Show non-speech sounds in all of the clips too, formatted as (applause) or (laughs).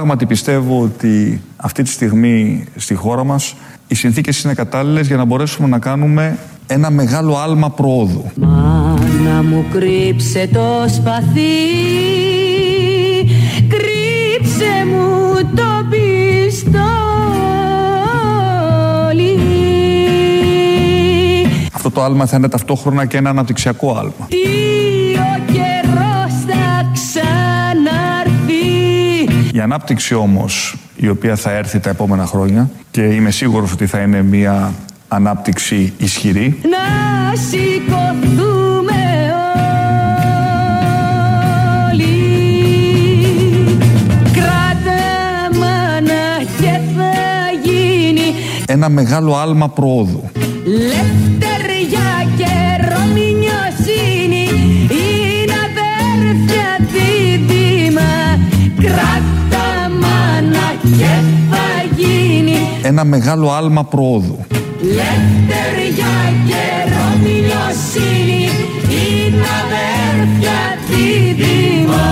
Πράγματι πιστεύω ότι αυτή τη στιγμή στη χώρα μας οι συνθήκες είναι κατάλληλες για να μπορέσουμε να κάνουμε ένα μεγάλο άλμα προόδου. Μάνα μου κρύψε το σπαθί Κρύψε μου το πιστόλι Αυτό το άλμα θα είναι ταυτόχρονα και ένα αναπτυξιακό άλμα. Η ανάπτυξη όμως η οποία θα έρθει τα επόμενα χρόνια και είμαι σίγουρος ότι θα είναι μια ανάπτυξη ισχυρή. Να σηκωθούμε όλοι. Κράτα μάνα και θα γίνει ένα μεγάλο άλμα προόδου. Λευτεριά και ρομινιοσύνη και θα γίνει Ένα μεγάλο άλμα προόδου. Λευτεριά και ρομιλοσύνη είναι αδέρφια δίδυμα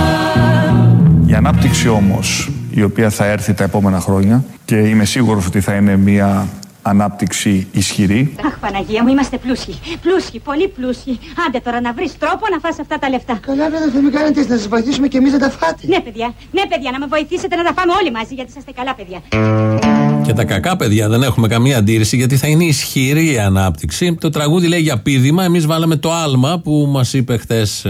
Η ανάπτυξη όμως η οποία θα έρθει τα επόμενα χρόνια και είμαι σίγουρος ότι θα είναι μια ανάπτυξη ισχυρή Αχ, Παναγία μου, είμαστε πλούσιοι. Πλούσιοι, πολύ πλούσιοι. Άντε τώρα να βρεις τρόπο να φας αυτά τα λεφτά. Καλά, δεν μην κάνετε να σας βοηθήσουμε και εμείς να τα φάτε. Ναι, παιδιά, ναι, παιδιά, να με βοηθήσετε να τα φάμε όλοι μαζί, γιατί είσαστε καλά, παιδιά. Και τα κακά παιδιά δεν έχουμε καμία αντίρρηση γιατί θα είναι ισχυρή η ανάπτυξη. Το τραγούδι λέει για πίδημα. Εμείς βάλαμε το άλμα που μας είπε χθες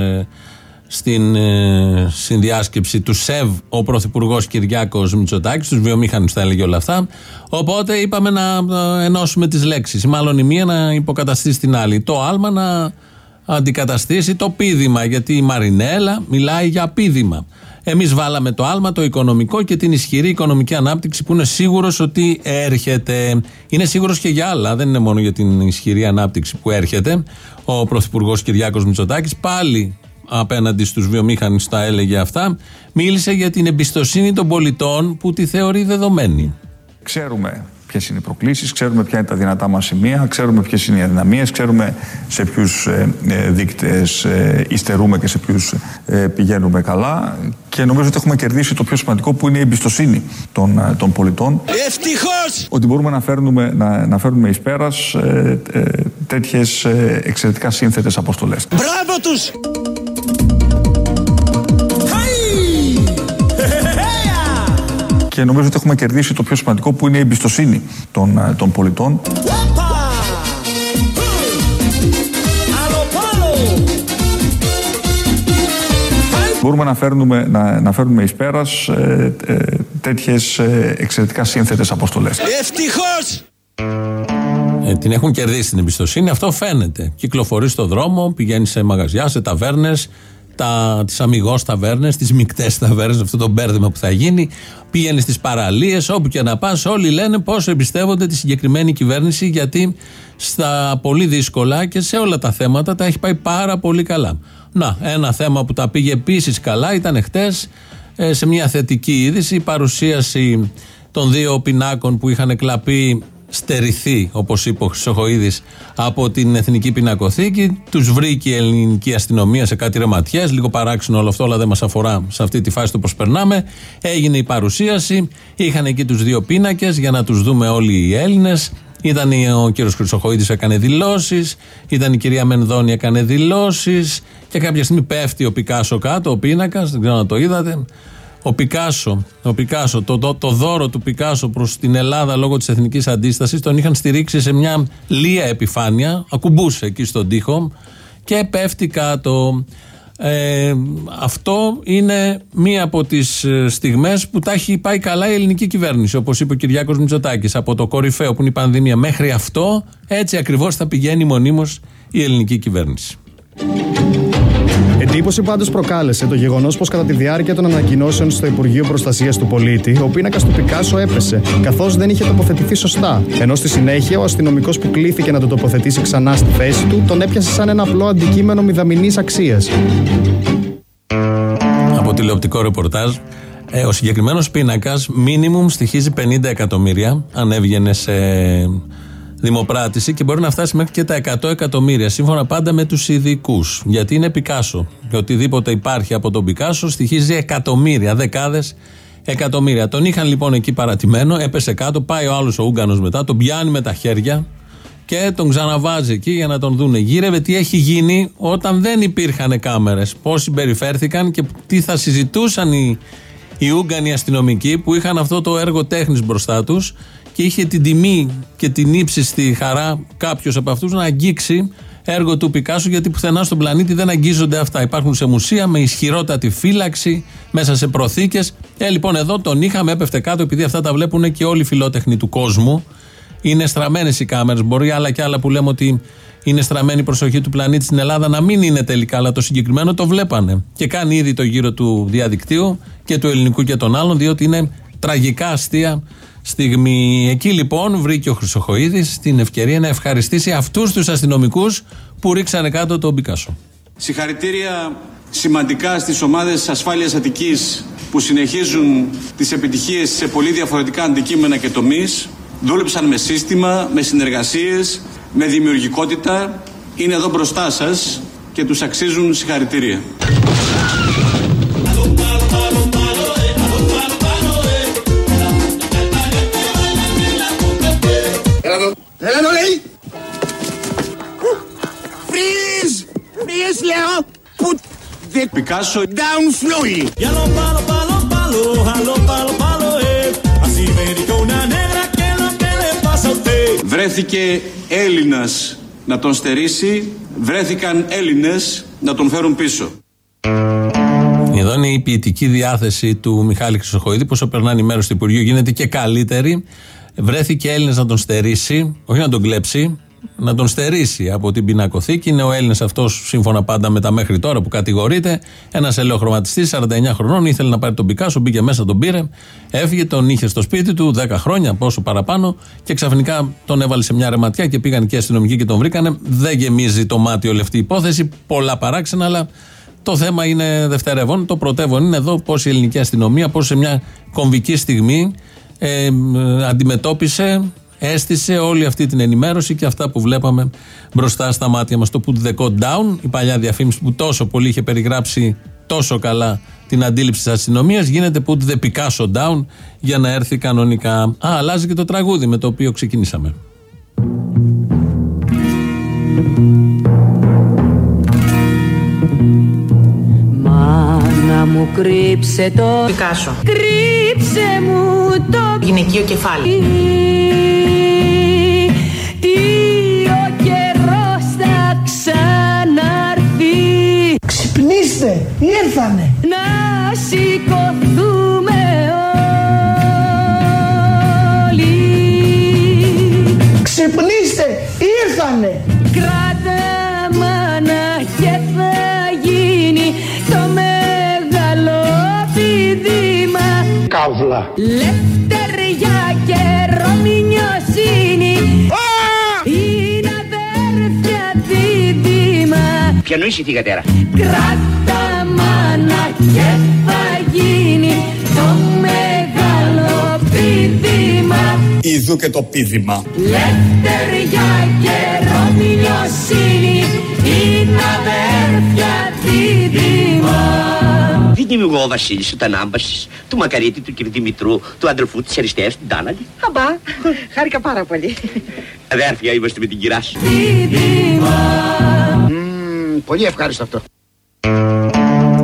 στην ε, συνδιάσκεψη του ΣΕΒ ο Πρωθυπουργός Κυριάκος Μητσοτάκης. Τους βιομήχανους τα έλεγε όλα αυτά. Οπότε είπαμε να ε, ενώσουμε τις λέξεις. Μάλλον η μία να υποκαταστήσει την άλλη. Το άλμα να αντικαταστήσει το πίδημα. Γιατί η Μαρινέλα μιλάει για πίδημα. Εμείς βάλαμε το άλμα, το οικονομικό και την ισχυρή οικονομική ανάπτυξη που είναι σίγουρος ότι έρχεται. Είναι σίγουρος και για άλλα, δεν είναι μόνο για την ισχυρή ανάπτυξη που έρχεται. Ο Πρωθυπουργός Κυριάκος Μητσοτάκης πάλι απέναντι στους βιομήχανους τα έλεγε αυτά μίλησε για την εμπιστοσύνη των πολιτών που τη θεωρεί δεδομένη Ξέρουμε ποιες είναι οι προκλήσεις, ξέρουμε ποια είναι τα δυνατά μας σημεία, ξέρουμε ποιες είναι οι αδυναμίες, ξέρουμε σε ποιους ε, ε, δείκτες ε, υστερούμε και σε ποιους ε, πηγαίνουμε καλά. Και νομίζω ότι έχουμε κερδίσει το πιο σημαντικό που είναι η εμπιστοσύνη των, ε, των πολιτών. Ευτυχώς! Ότι μπορούμε να φέρνουμε, να, να φέρνουμε εις πέρας ε, ε, τέτοιες ε, εξαιρετικά σύνθετες αποστολές. Μπράβο τους! Και νομίζω ότι έχουμε κερδίσει το πιο σημαντικό που είναι η εμπιστοσύνη των, ε, των πολιτών. Μπορούμε να φέρνουμε, να, να φέρνουμε εις πέρας ε, ε, τέτοιες ε, εξαιρετικά σύνθετες αποστολές. Ευτυχώς! Ε, την έχουν κερδίσει την εμπιστοσύνη, αυτό φαίνεται. Κυκλοφορείς στο δρόμο, πηγαίνεις σε μαγαζιά, σε ταβέρνες, τις αμυγός ταβέρνες, τις μεικτέ ταβέρνες, αυτό το μπέρδεμα που θα γίνει. Πήγαινε στις παραλίες, όπου και να πας, όλοι λένε πόσο εμπιστεύονται τη συγκεκριμένη κυβέρνηση, γιατί στα πολύ δύσκολα και σε όλα τα θέματα τα έχει πάει πάρα πολύ καλά. Να, ένα θέμα που τα πήγε επίσης καλά ήταν χτες σε μια θετική είδηση η παρουσίαση των δύο πινάκων που είχαν κλαπεί στερηθεί, όπως είπε ο Χρυσοχοίδης, από την Εθνική Πινακοθήκη. Τους βρήκε η ελληνική αστυνομία σε κάτι ρεματιές. Λίγο παράξενο όλο αυτό, αλλά δεν μας αφορά σε αυτή τη φάση το πώς περνάμε. Έγινε η παρουσίαση. Είχαν εκεί τους δύο πίνακες για να τους δούμε όλοι οι Έλληνες. Ήταν ο κύριος Χρυσοχοίδης, έκανε δηλώσεις. Ήταν η κυρία Μενδώνη, έκανε δηλώσεις. Και κάποια στιγμή πέφτει ο Πικάσο κάτω, ο πίνακας, δεν ξέρω αν το είδατε. Ο Πικάσο, ο Πικάσο το, το, το δώρο του Πικάσο προς την Ελλάδα λόγω της εθνικής αντίστασης τον είχαν στηρίξει σε μια λία επιφάνεια, ακουμπούσε εκεί στον τοίχο και πέφτει κάτω. Ε, αυτό είναι μία από τις στιγμές που τα έχει πάει καλά η ελληνική κυβέρνηση. Όπως είπε ο Κυριάκος Μητσοτάκης, από το κορυφαίο που είναι η πανδημία μέχρι αυτό, έτσι ακριβώς θα πηγαίνει μονίμως η ελληνική κυβέρνηση. Εντύπωση πάντως προκάλεσε το γεγονός πως κατά τη διάρκεια των ανακοινώσεων στο Υπουργείο Προστασίας του Πολίτη, ο πίνακας του Πικάσο έπεσε, καθώς δεν είχε τοποθετηθεί σωστά. Ενώ στη συνέχεια ο αστυνομικός που κλήθηκε να το τοποθετήσει ξανά στη θέση του, τον έπιασε σαν ένα απλό αντικείμενο μηδαμινής αξίας. Από τηλεοπτικό ρεπορτάζ. Ε, ο συγκεκριμένος πίνακας, μίνιμουμ στοιχίζει 50 εκατομμύρια, αν έβγαινε σε δημοπράτηση και μπορεί να φτάσει μέχρι και τα 100 εκατομμύρια, σύμφωνα πάντα με τους ειδικούς. Γιατί είναι Πικάσο. Και οτιδήποτε υπάρχει από τον Πικάσο στοιχίζει εκατομμύρια, δεκάδες εκατομμύρια. Τον είχαν λοιπόν εκεί παρατημένο, έπεσε κάτω, πάει ο άλλος ο Ούγκανο μετά, τον πιάνει με τα χέρια και τον ξαναβάζει εκεί για να τον δούνε. Γύρευε τι έχει γίνει όταν δεν υπήρχαν κάμερες. Πώς συμπεριφέρθηκαν και τι θα συζητούσαν οι, οι Ούγγανοι αστυνομικοί που είχαν αυτό το έργο τέχνης μπροστά τους και είχε την τιμή και την ύψιστη χαρά κάποιος από αυτούς να αγγίξει έργο του Πικάσου, γιατί πουθενά στον πλανήτη δεν αγγίζονται αυτά. Υπάρχουν σε μουσεία με ισχυρότατη φύλαξη, μέσα σε προθήκες. Ε, λοιπόν, εδώ τον είχαμε, έπεφτε κάτω, επειδή αυτά τα βλέπουν και όλοι οι φιλότεχνοι του κόσμου. Είναι στραμμένες οι κάμερες. Μπορεί άλλα και άλλα που λέμε ότι είναι στραμμένη η προσοχή του πλανήτη στην Ελλάδα να μην είναι τελικά, αλλά το συγκεκριμένο το βλέπανε. Και κάνει ήδη το γύρο του διαδικτύου και του ελληνικού και των άλλων, διότι είναι τραγικά αστεία στιγμή. Εκεί λοιπόν βρήκε ο Χρυσοχοίδης την ευκαιρία να ευχαριστήσει αυτούς τους αστυνομικούς που ρίξανε κάτω τον Πικάσο. Συγχαρητήρια σημαντικά στις ομάδες ασφάλειας Αττικής που συνεχίζουν τις επιτυχίες σε πολύ διαφορετικά αντικείμενα και τομείς. Δούλεψαν με σύστημα, με συνεργασίες, με δημιουργικότητα. Είναι εδώ μπροστά σας και τους αξίζουν συγχαρητήρια. Έλα εδώ λέει. Freeze! Freeze λέω. Put the Πικάσο, down slowly. Ya lo palo, palo, palo, jalo, palo, palo, eh. Así me dijo una negra que lo que le pasa a usted. βρέθηκε Έλληνας να τον στερήσει, βρέθηκαν Έλληνες να τον φέρουν πίσω. Εδώ είναι η ποιητική διάθεση του Μιχάλη Χρυσοχοίδη. Πόσο περνάνε οι μέρες του Υπουργείου γίνεται και καλύτερη. Βρέθηκε Έλληνα να τον στερήσει, όχι να τον κλέψει, να τον στερήσει από την πινακοθήκη. Είναι ο Έλληνα αυτός, σύμφωνα πάντα με τα μέχρι τώρα που κατηγορείται, ένας ελαιοχρωματιστής 49 χρονών. Ήθελε να πάρει τον Πικάσο, μπήκε μέσα, τον πήρε, έφυγε, τον είχε στο σπίτι του 10 χρόνια, πόσο παραπάνω, και ξαφνικά τον έβαλε σε μια ρεματιά και πήγαν και οι αστυνομικοί και τον βρήκανε. Δεν γεμίζει το μάτι όλη αυτή η υπόθεση. Πολλά παράξενα, αλλά το θέμα είναι δευτερεύον. Το πρωτεύον είναι εδώ πώς η ελληνική αστυνομία, πώς σε μια κομβική στιγμή ε, ε, αντιμετώπισε, έστησε όλη αυτή την ενημέρωση και αυτά που βλέπαμε μπροστά στα μάτια μας. Το Put the code down, η παλιά διαφήμιση που τόσο πολύ είχε περιγράψει τόσο καλά την αντίληψη της αστυνομίας γίνεται Put the Picasso down για να έρθει κανονικά. Α, αλλάζει και το τραγούδι με το οποίο ξεκινήσαμε. Μάνα μου κρύψε το Πικάσο. Κρύψε μου το Γυναικείο κεφάλι. Τι ο καιρός θα ξαναρθεί Ξυπνήστε, ήρθανε. Να σηκωθούμε όλοι Ξυπνήστε, ήρθανε. Καύλα. Λευτεριά και ρομινιοσύνη Είναι αδέρφια δίδυμα Ποιανού είσαι τη γατέρα. Κράτα μάνα και θα γίνει το μεγάλο πηδήμα Ιδού και το πίδημα. Λευτεριά και ρομινιοσύνη Είναι αδέρφια δίδυμα Δεν είμαι εγώ ο Βασίλης, ο Τανάμπασης, του Μακαρίτη, του κ. Δημητρού, του αδερφού της Αριστείας, του Ντάναλη. Αμπά, χάρηκα πάρα πολύ. Αδέρφια είμαστε με την κυρά σου. Μμμ, Πολύ ευχάριστο αυτό.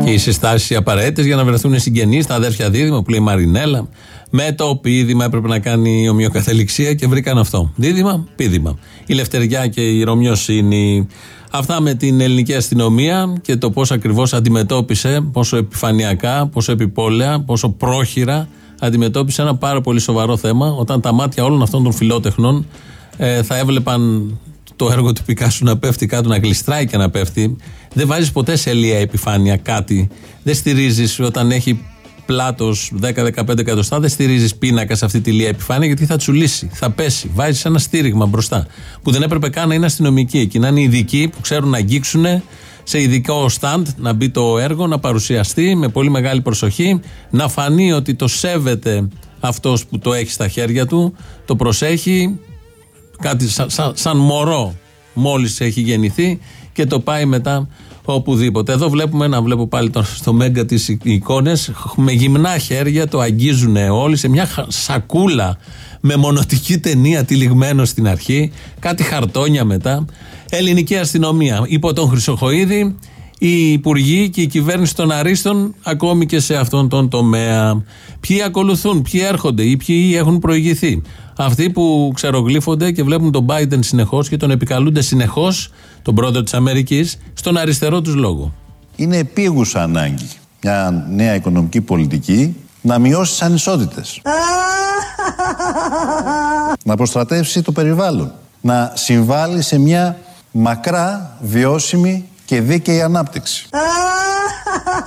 Και οι συστάσεις απαραίτητες για να βρεθούν συγγενείς, τα αδέρφια δίδυμα που λέει η Μαρινέλα. Με το πίδημα έπρεπε να κάνει ομοιοκαθεληξία και βρήκαν αυτό. Δίδυμα, πίδημα. Η Λευτεριά και η Ρωμιοσύνη. Αυτά με την ελληνική αστυνομία και το πώς ακριβώς αντιμετώπισε, πόσο επιφανειακά, πόσο επιπόλαια, πόσο πρόχειρα αντιμετώπισε ένα πάρα πολύ σοβαρό θέμα όταν τα μάτια όλων αυτών των φιλότεχνων ε, θα έβλεπαν το έργο του Πικάσου να πέφτει κάτω, να γλιστράει και να πέφτει. Δεν βάζεις ποτέ σε ελεία επιφάνεια κάτι. Δεν στηρίζεις όταν έχει πλάτος 10-15 εκατοστά, δεν στηρίζεις πίνακας σε αυτή τη λία επιφάνεια γιατί θα τσουλήσει, θα πέσει. Βάζεις ένα στήριγμα μπροστά. Που δεν έπρεπε καν να είναι αστυνομικοί εκεί, να είναι ειδικοί που ξέρουν να αγγίξουν σε ειδικό stand να μπει το έργο, να παρουσιαστεί με πολύ μεγάλη προσοχή, να φανεί ότι το σέβεται αυτός που το έχει στα χέρια του, το προσέχει, κάτι σαν, σαν, σαν μωρό μόλις έχει γεννηθεί και το πάει μετά οπουδήποτε. Εδώ βλέπουμε να βλέπω πάλι το, στο Μέγκα τις εικόνες. Με γυμνά χέρια το αγγίζουν όλοι σε μια χα- σακούλα με μονοτική ταινία τυλιγμένο στην αρχή. Κάτι χαρτόνια μετά. Ελληνική αστυνομία. Υπό τον Χρυσοχοίδη, οι υπουργοί και η κυβέρνηση των Αρίστων, ακόμη και σε αυτόν τον τομέα. Ποιοι ακολουθούν, ποιοι έρχονται ή ποιοι έχουν προηγηθεί. Αυτοί που ξερογλύφονται και βλέπουν τον Biden συνεχώς και τον επικαλούνται συνεχώς, τον πρόεδρο της Αμερικής, στον αριστερό τους λόγο. Είναι επίγουσα ανάγκη μια νέα οικονομική πολιτική να μειώσει τις ανισότητες. (laughs) να προστατεύσει το περιβάλλον. Να συμβάλλει σε μια μακρά, βιώσιμη και δίκαιη ανάπτυξη.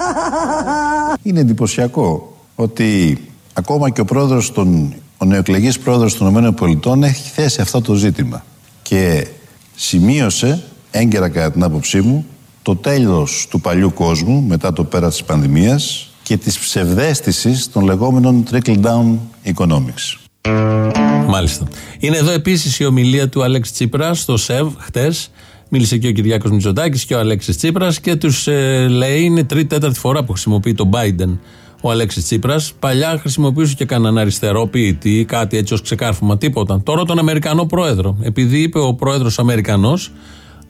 (laughs) Είναι εντυπωσιακό ότι ακόμα και ο πρόεδρος των, ο νεοεκλεγής πρόεδρος των ΗΠΑ έχει θέσει αυτό το ζήτημα και σημείωσε έγκαιρα κατά την άποψή μου το τέλος του παλιού κόσμου μετά το πέρας της πανδημίας και της ψευδέστησης των λεγόμενων trickle-down economics. Μάλιστα. Είναι εδώ επίσης η ομιλία του Αλέξη Τσίπρας στο ΣΕΒ χτες. Μίλησε και ο Κυριάκος Μητσοτάκης και ο Αλέξης Τσίπρας και τους λέει είναι τρίτη-τέταρτη φορά που χρησιμοποιεί τον Biden ο Αλέξης Τσίπρας. Παλιά χρησιμοποιούσε και κανέναν αριστερό ποιητή, κάτι έτσι ως ξεκάρφωμα, τίποτα. Τώρα τον Αμερικανό πρόεδρο. Επειδή είπε ο πρόεδρος Αμερικανός,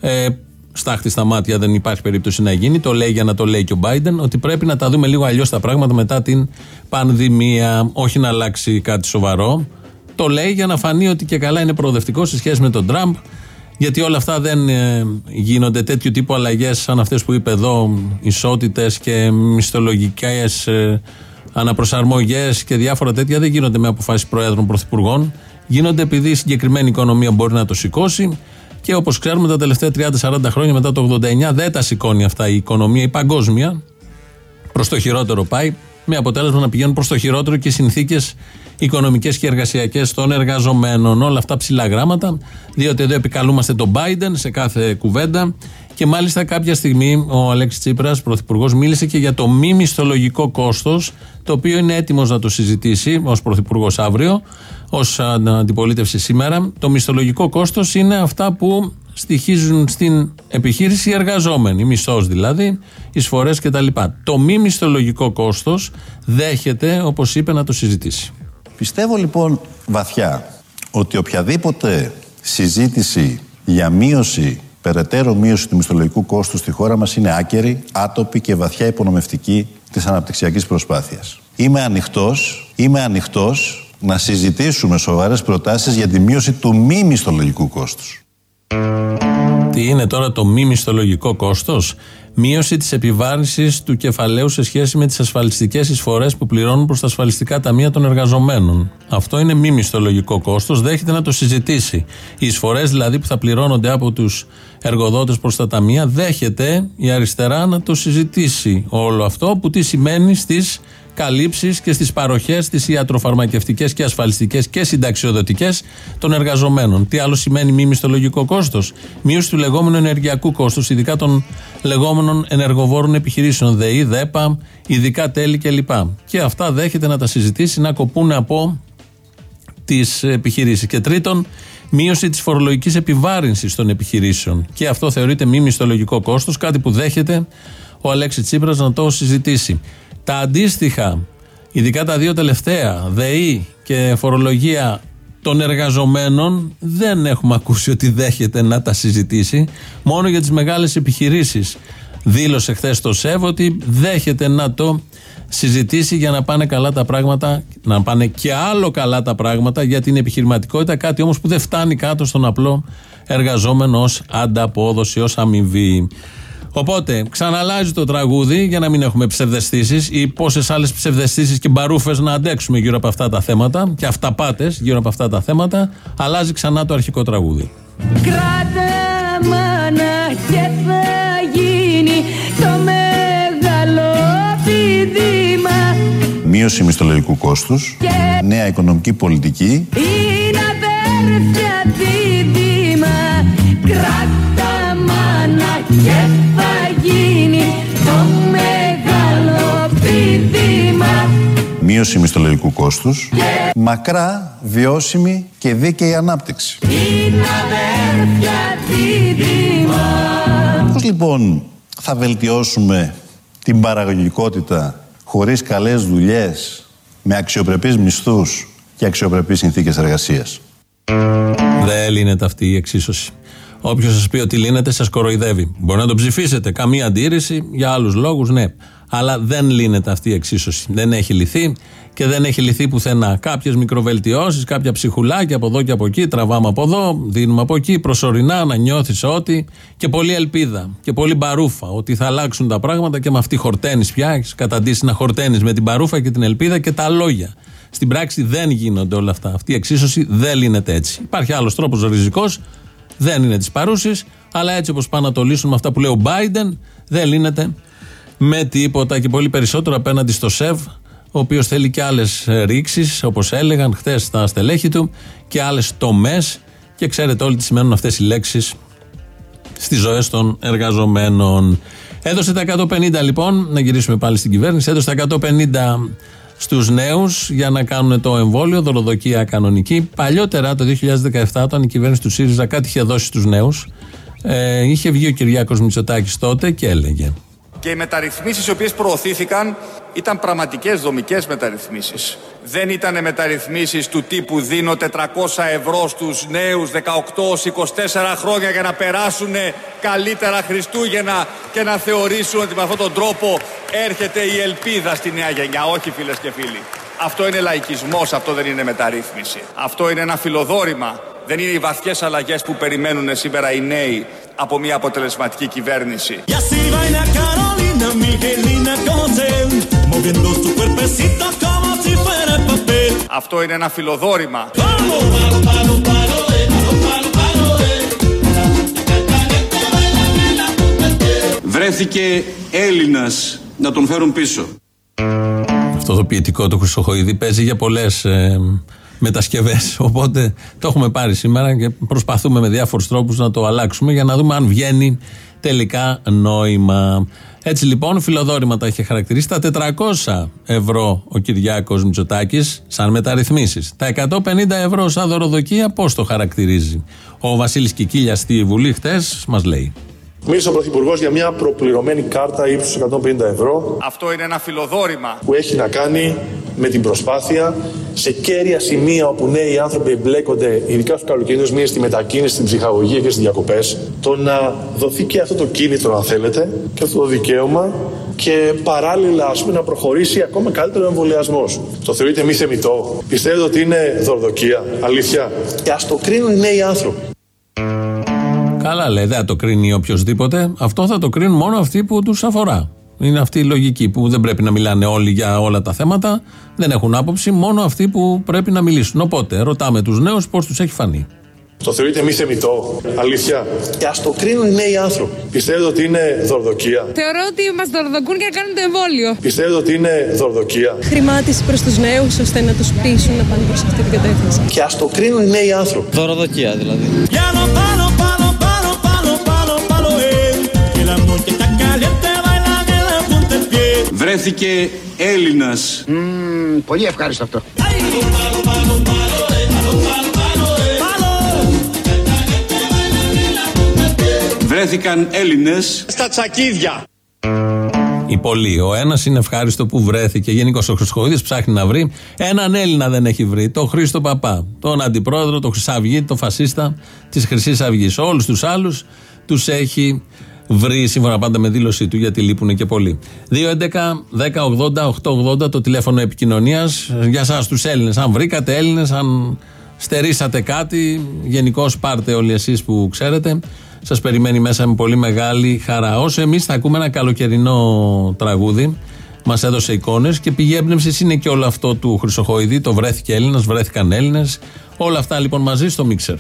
ε, στάχτη στα μάτια δεν υπάρχει περίπτωση να γίνει, το λέει για να το λέει και ο Biden, ότι πρέπει να τα δούμε λίγο αλλιώς τα πράγματα μετά την πανδημία. Όχι να αλλάξει κάτι σοβαρό. Το λέει για να φανεί ότι και καλά είναι προοδευτικό σε σχέση με τον Τραμπ. Γιατί όλα αυτά δεν ε, γίνονται τέτοιου τύπου αλλαγές σαν αυτές που είπε εδώ, ισότητες και μισθολογικές ε, αναπροσαρμογές και διάφορα τέτοια δεν γίνονται με αποφάσεις προέδρων πρωθυπουργών. Γίνονται επειδή η συγκεκριμένη οικονομία μπορεί να το σηκώσει και όπως ξέρουμε τα τελευταία 30-40 χρόνια μετά το 89 δεν τα σηκώνει αυτά η οικονομία, η παγκόσμια. Προς το χειρότερο πάει, με αποτέλεσμα να πηγαίνουν προς το χειρότερο και οι συνθήκες οικονομικές και εργασιακές των εργαζομένων. Όλα αυτά ψηλά γράμματα, διότι εδώ επικαλούμαστε τον Biden σε κάθε κουβέντα. Και μάλιστα κάποια στιγμή ο Αλέξης Τσίπρας, πρωθυπουργός, μίλησε και για το μη μισθολογικό κόστος, το οποίο είναι έτοιμος να το συζητήσει ως πρωθυπουργός αύριο, ως αντιπολίτευση σήμερα. Το μισθολογικό κόστος είναι αυτά που στοιχίζουν στην επιχείρηση οι εργαζόμενοι, μισθός δηλαδή, εισφορές κτλ. Το μη μισθολογικό κόστος δέχεται, όπως είπε, να το συζητήσει. Πιστεύω λοιπόν βαθιά ότι οποιαδήποτε συζήτηση για μείωση, περαιτέρω μείωση του μισθολογικού κόστου στη χώρα μας είναι άκερη, άτοπη και βαθιά υπονομευτική της αναπτυξιακής προσπάθειας. Είμαι ανοιχτός, είμαι ανοιχτός να συζητήσουμε σοβαρές προτάσεις για τη μείωση του μη μισθολογικού κόστους. Τι είναι τώρα το μη μισθολογικό κόστος, Μείωση της επιβάρυνσης του κεφαλαίου σε σχέση με τις ασφαλιστικές εισφορές που πληρώνουν προς τα ασφαλιστικά ταμεία των εργαζομένων. Αυτό είναι μη μισθολογικό κόστος. Δέχεται να το συζητήσει. Οι εισφορές δηλαδή που θα πληρώνονται από τους εργοδότες προς τα ταμεία, δέχεται η αριστερά να το συζητήσει όλο αυτό που τι σημαίνει στις καλύψει και στις παροχές, τις ιατροφαρμακευτικές και ασφαλιστικές και συνταξιοδοτικές των εργαζομένων. Τι άλλο σημαίνει μη μισθολογικό κόστος; Μείωση του λεγόμενου ενεργειακού κόστους, ειδικά των λεγόμενων ενεργοβόρων επιχειρήσεων, ΔΕΗ, ΔΕΠΑ, ειδικά τέλη κλπ. Και αυτά δέχεται να τα συζητήσει, να κοπούν από τις επιχειρήσεις. Και τρίτον, μείωση της φορολογικής επιβάρυνσης των επιχειρήσεων. Και αυτό θεωρείται μη μισθολογικό κόστος, κάτι που δέχεται ο Αλέξης Τσίπρας να το συζητήσει. Τα αντίστοιχα, ειδικά τα δύο τελευταία, ΔΕΗ και φορολογία των εργαζομένων, δεν έχουμε ακούσει ότι δέχεται να τα συζητήσει. Μόνο για τις μεγάλες επιχειρήσεις δήλωσε χθες το ΣΕΒ ότι δέχεται να το συζητήσει για να πάνε καλά τα πράγματα, να πάνε και άλλο καλά τα πράγματα για την επιχειρηματικότητα, κάτι όμως που δεν φτάνει κάτω στον απλό εργαζόμενο ως ανταπόδοση, ως αμοιβή. Οπότε, ξαναλάζει το τραγούδι για να μην έχουμε ψευδεστήσεις ή πόσες άλλες ψευδεστήσεις και μπαρούφες να αντέξουμε γύρω από αυτά τα θέματα και αυταπάτες γύρω από αυτά τα θέματα. Αλλάζει ξανά το αρχικό τραγούδι. Κράτα μάνα και θα γίνει το μεγάλο πηδήμα Μείωση μισθολογικού κόστους, νέα οικονομική πολιτική, Είναι αδέρφια δίδυμα Κράτα μάνα και μείωση μισθολογικού κόστους, μακρά, βιώσιμη και δίκαιη ανάπτυξη. Είναι αδέρφια δίδυμα Πώς λοιπόν θα βελτιώσουμε την παραγωγικότητα χωρίς καλές δουλειές, με αξιοπρεπείς μισθούς και αξιοπρεπείς συνθήκες εργασίας; Δεν λύνεται αυτή η εξίσωση. Όποιος σας πει ότι λύνεται, σας κοροϊδεύει. Μπορεί να το ψηφίσετε. Καμία αντίρρηση για άλλους λόγους, ναι. Αλλά δεν λύνεται αυτή η εξίσωση. Δεν έχει λυθεί και δεν έχει λυθεί πουθενά. Κάποιες μικροβελτιώσεις, κάποια ψυχουλάκια από εδώ και από εκεί, τραβάμε από εδώ, δίνουμε από εκεί, προσωρινά να νιώθεις ότι. και πολλή ελπίδα και πολύ μπαρούφα ότι θα αλλάξουν τα πράγματα και με αυτή χορταίνεις πια. Έχεις καταντήσει να χορταίνεις με την μπαρούφα και την ελπίδα και τα λόγια. Στην πράξη δεν γίνονται όλα αυτά. Αυτή η εξίσωση δεν λύνεται έτσι. Υπάρχει άλλος τρόπος ριζικός, δεν είναι της παρούσης, αλλά έτσι όπως πάνε να το λύσουν με αυτά που λέει ο Biden, δεν λύνεται με τίποτα και πολύ περισσότερο απέναντι στο ΣΕΒ, ο οποίος θέλει και άλλες ρήξεις, όπως έλεγαν χθες στα στελέχη του, και άλλες τομές. Και ξέρετε όλοι τις σημαίνουν αυτές οι λέξεις στις ζωές των εργαζομένων. Έδωσε τα 150 λοιπόν, να γυρίσουμε πάλι στην κυβέρνηση, έδωσε τα 150 στους νέους για να κάνουν το εμβόλιο, δωροδοκία κανονική. Παλιότερα, το 2017, όταν η κυβέρνηση του ΣΥΡΙΖΑ κάτι είχε δώσει στους νέους, ε, είχε βγει ο Κυριάκος Μητσοτάκης τότε και έλεγε. Και οι μεταρρυθμίσεις οι οποίες προωθήθηκαν ήταν πραγματικές δομικές μεταρρυθμίσεις. Δεν ήταν μεταρρυθμίσεις του τύπου δίνω 400 ευρώ στους νέους 18-24 χρόνια για να περάσουν καλύτερα Χριστούγεννα και να θεωρήσουν ότι με αυτόν τον τρόπο έρχεται η ελπίδα στη νέα γενιά. Όχι φίλες και φίλοι. Αυτό είναι λαϊκισμός, αυτό δεν είναι μεταρρύθμιση. Αυτό είναι ένα φιλοδόρημα. Δεν είναι οι βαθιές αλλαγές που περιμένουν σήμερα οι νέοι από μια αποτελεσματική κυβέρνηση. Y así baila Carolina, Miguelina Cosel, moviendo su cuerpecito como si fuera papel. Αυτό είναι ένα φιλοδόρημα. Βρέθηκε Έλληνας να τον φέρουν πίσω. Αυτό το ποιητικό του Χρυσοχοίδη παίζει για πολλές ε, μετασκευές. Οπότε το έχουμε πάρει σήμερα και προσπαθούμε με διάφορους τρόπους να το αλλάξουμε για να δούμε αν βγαίνει τελικά νόημα. Έτσι λοιπόν, φιλοδόρημα τα είχε χαρακτηρίσει. Τα 400 ευρώ ο Κυριάκος Μητσοτάκης σαν μεταρρυθμίσεις. Τα 150 ευρώ σαν δωροδοκία, πώς το χαρακτηρίζει. Ο Βασίλης Κικίλιας στη Βουλή χτες μας λέει. Μίλησε ο Πρωθυπουργός για μια προπληρωμένη κάρτα ύψους 150 ευρώ Αυτό είναι ένα φιλοδόρημα. που έχει να κάνει με την προσπάθεια σε κέρια σημεία όπου νέοι άνθρωποι εμπλέκονται, ειδικά στους καλοκαιρινούς μήνες, στη μετακίνηση, στην ψυχαγωγία και στις διακοπές, το να δοθεί και αυτό το κίνητρο, αν θέλετε, και αυτό το δικαίωμα και παράλληλα, ας πούμε, να προχωρήσει ακόμα καλύτερο ο εμβολιασμός. Το θεωρείτε μη θεμητό; Πιστεύετε ότι είναι δορδοκία, αλήθεια; Και ας το κρίνουν οι νέοι άνθρωποι. Καλά λέει, δεν θα το κρίνει οποιοδήποτε. Αυτό θα το κρίνουν μόνο αυτοί που τους αφορά. Είναι αυτή η λογική που δεν πρέπει να μιλάνε όλοι για όλα τα θέματα. Δεν έχουν άποψη, μόνο αυτοί που πρέπει να μιλήσουν. Οπότε ρωτάμε τους νέους πώς τους έχει φανεί. Το θεωρείτε μη θεμητό, αλήθεια; Και ας το κρίνουν οι νέοι άνθρωποι. Πιστεύετε ότι είναι δορδοκία. Θεωρώ ότι μας δορδοκούν για να κάνουν το εμβόλιο. Πιστεύετε ότι είναι δορδοκία. Χρημάτιση προς τους νέους ώστε να τους πείσουν να πάνε προς αυτή την κατεύθυνση. Και ας το κρίνουν οι νέοι άνθρωποι. Δωροδοκία δηλαδή. Piano, palo, Βρέθηκε Έλληνας Μμμ, πολύ ευχάριστο αυτό. Βρέθηκαν Έλληνες Στα τσακίδια. Οι πολλοί. Ο ένας είναι ευχάριστο που βρέθηκε. Γενικώς ο Χρυσοχοίδης ψάχνει να βρει. Έναν Έλληνα δεν έχει βρει. Τον Χρήστο Παπά. Τον αντιπρόεδρο, τον Χρυσαυγή, τον φασίστα της Χρυσής Αυγής. Όλους τους άλλους τους έχει βρει σύμφωνα πάντα με δήλωσή του γιατί λείπουν και πολλοί. 2.11.10.80.880 το τηλέφωνο επικοινωνίας για εσά τους Έλληνες. Αν βρήκατε Έλληνες, αν στερήσατε κάτι, γενικώς πάρτε όλοι εσείς που ξέρετε. Σας περιμένει μέσα με πολύ μεγάλη χαρά. Όσο εμείς θα ακούμε ένα καλοκαιρινό τραγούδι, μας έδωσε εικόνες και πηγή έμπνευσης είναι και όλο αυτό του Χρυσοχοειδή. Το βρέθηκε Έλληνας, βρέθηκαν Έλληνες. Όλα αυτά λοιπόν μαζί στο μίξερ.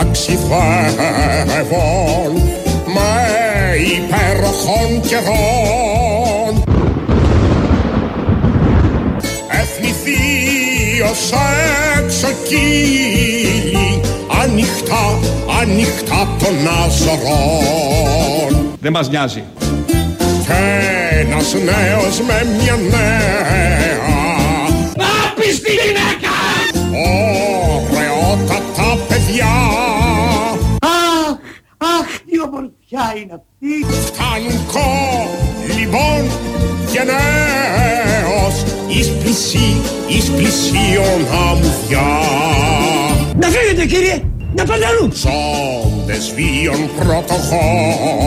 Πλοίο ταξιδεύων με υπέροχων καιρών Εθνηθεί ως εξοκύλι ανοιχτά, ανοιχτά των Αζωρών Δεν μας νοιάζει. και ένας νέος με μια νέα Άπιστη γυναίκα! Ωραιότατα παιδιά ομορφιά είναι αυτή! Φτάνουν λοιπόν γενναίος εις πλησί, εις πλησίον αμμουδιά Να φύγετε κύριε, να πάτε αλλού! Ζώντες βίων πρωτοχώνου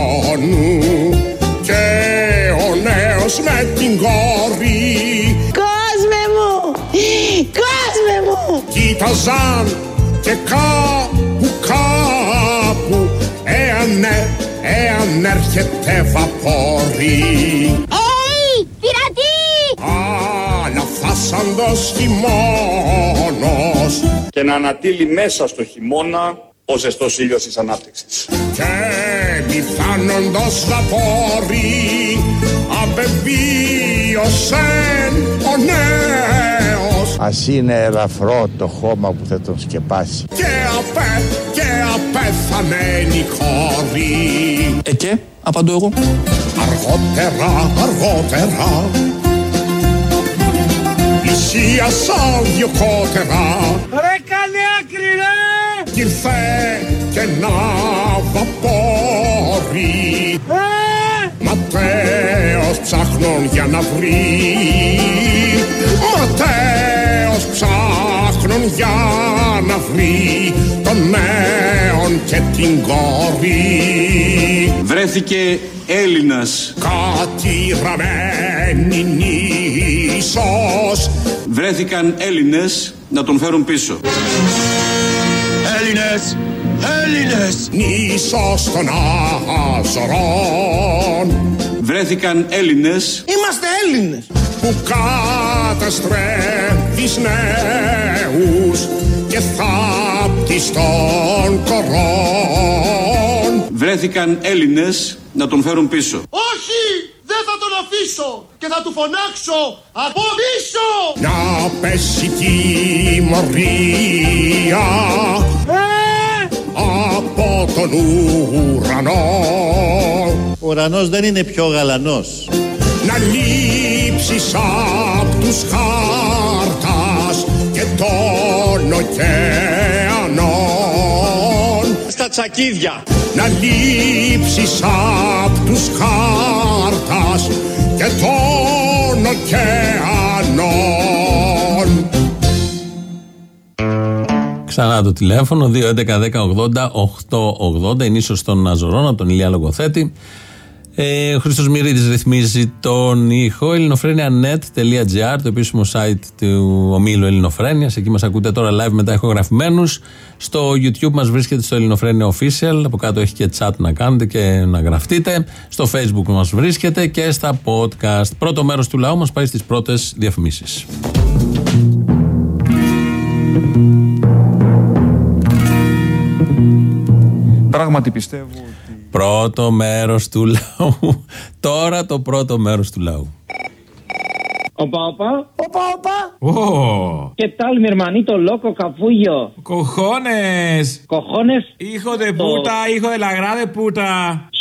και ο νέος με την κόρη Κόσμε μου! Κόσμε μου! κοίταζαν και κάπου κάπου εάν, ε- εάν έρχεται βαπόρι Έι, πειρατή! αλλά φάσαντος χειμώνος και να ανατείλει μέσα στο χειμώνα ο ζεστός ήλιος της ανάπτυξης. και μη φτάνοντος βαπόρι απεβίωσεν ο νέος Ας είναι ελαφρό το χώμα που θα τον σκεπάσει. και απέ και απέθανε η κόρη Ε και, απαντώ εγώ. αργότερα αργότερα πλησίασαν δυο κότερα Ρε καλή άκρη ρε! κι ήρθε και ένα βαπόρι Ε! Ματέος ψάχνων για να βρει Ματέος ψάχνων για να βρει τον νέον και την κόρη Βρέθηκε Έλληνας. Κατηραμένη νήσος Βρέθηκαν Έλληνες να τον φέρουν πίσω. Έλληνες, Έλληνες Νήσος των Αζωρών Βρέθηκαν Έλληνες Είμαστε Έλληνες! που καταστρέφεις νέους και θάπτεις των κορών. Βρέθηκαν Έλληνες να τον φέρουν πίσω. Όχι! Δεν θα τον αφήσω! Και θα του φωνάξω από πίσω! Να πέσει τιμωρία Ε! από τον ουρανό Ο ουρανός δεν είναι πιο γαλανός. να λείψεις απ' τους χάρτας και των ωκεανών Στα τσακίδια! να λείψεις απ' τους χάρτας και των ωκεανών Ξανά το τηλέφωνο 2.11.10.80.880 είναι ίσως των Αζωρών από τον Ηλία Λογοθέτη. Ε, ο Χρήστος Μυρίδης ρυθμίζει τον ήχο ελληνοφρένια.net.gr το επίσημο site του ομίλου Ελληνοφρένειας. Εκεί μας ακούτε τώρα live μετά ηχογραφημένους. Στο YouTube μας βρίσκεται στο Ελληνοφρένια Official από κάτω έχει και chat να κάνετε και να γραφτείτε. Στο Facebook μας βρίσκεται και στα podcast. Πρώτο μέρος του λαού μας πάει στις πρώτες διαφημίσεις Πράγματι πιστεύω ότι. Πρώτο μέρος του λαού. Τώρα το πρώτο μέρος του λαού. οπα οπα οπα. Όω. Και τάλι άλλο, μη ερμανίτο, το κοκαφούγιο. Κοχώνες. Κοχώνες. Hijo de puta. Hijo de la grave, puta.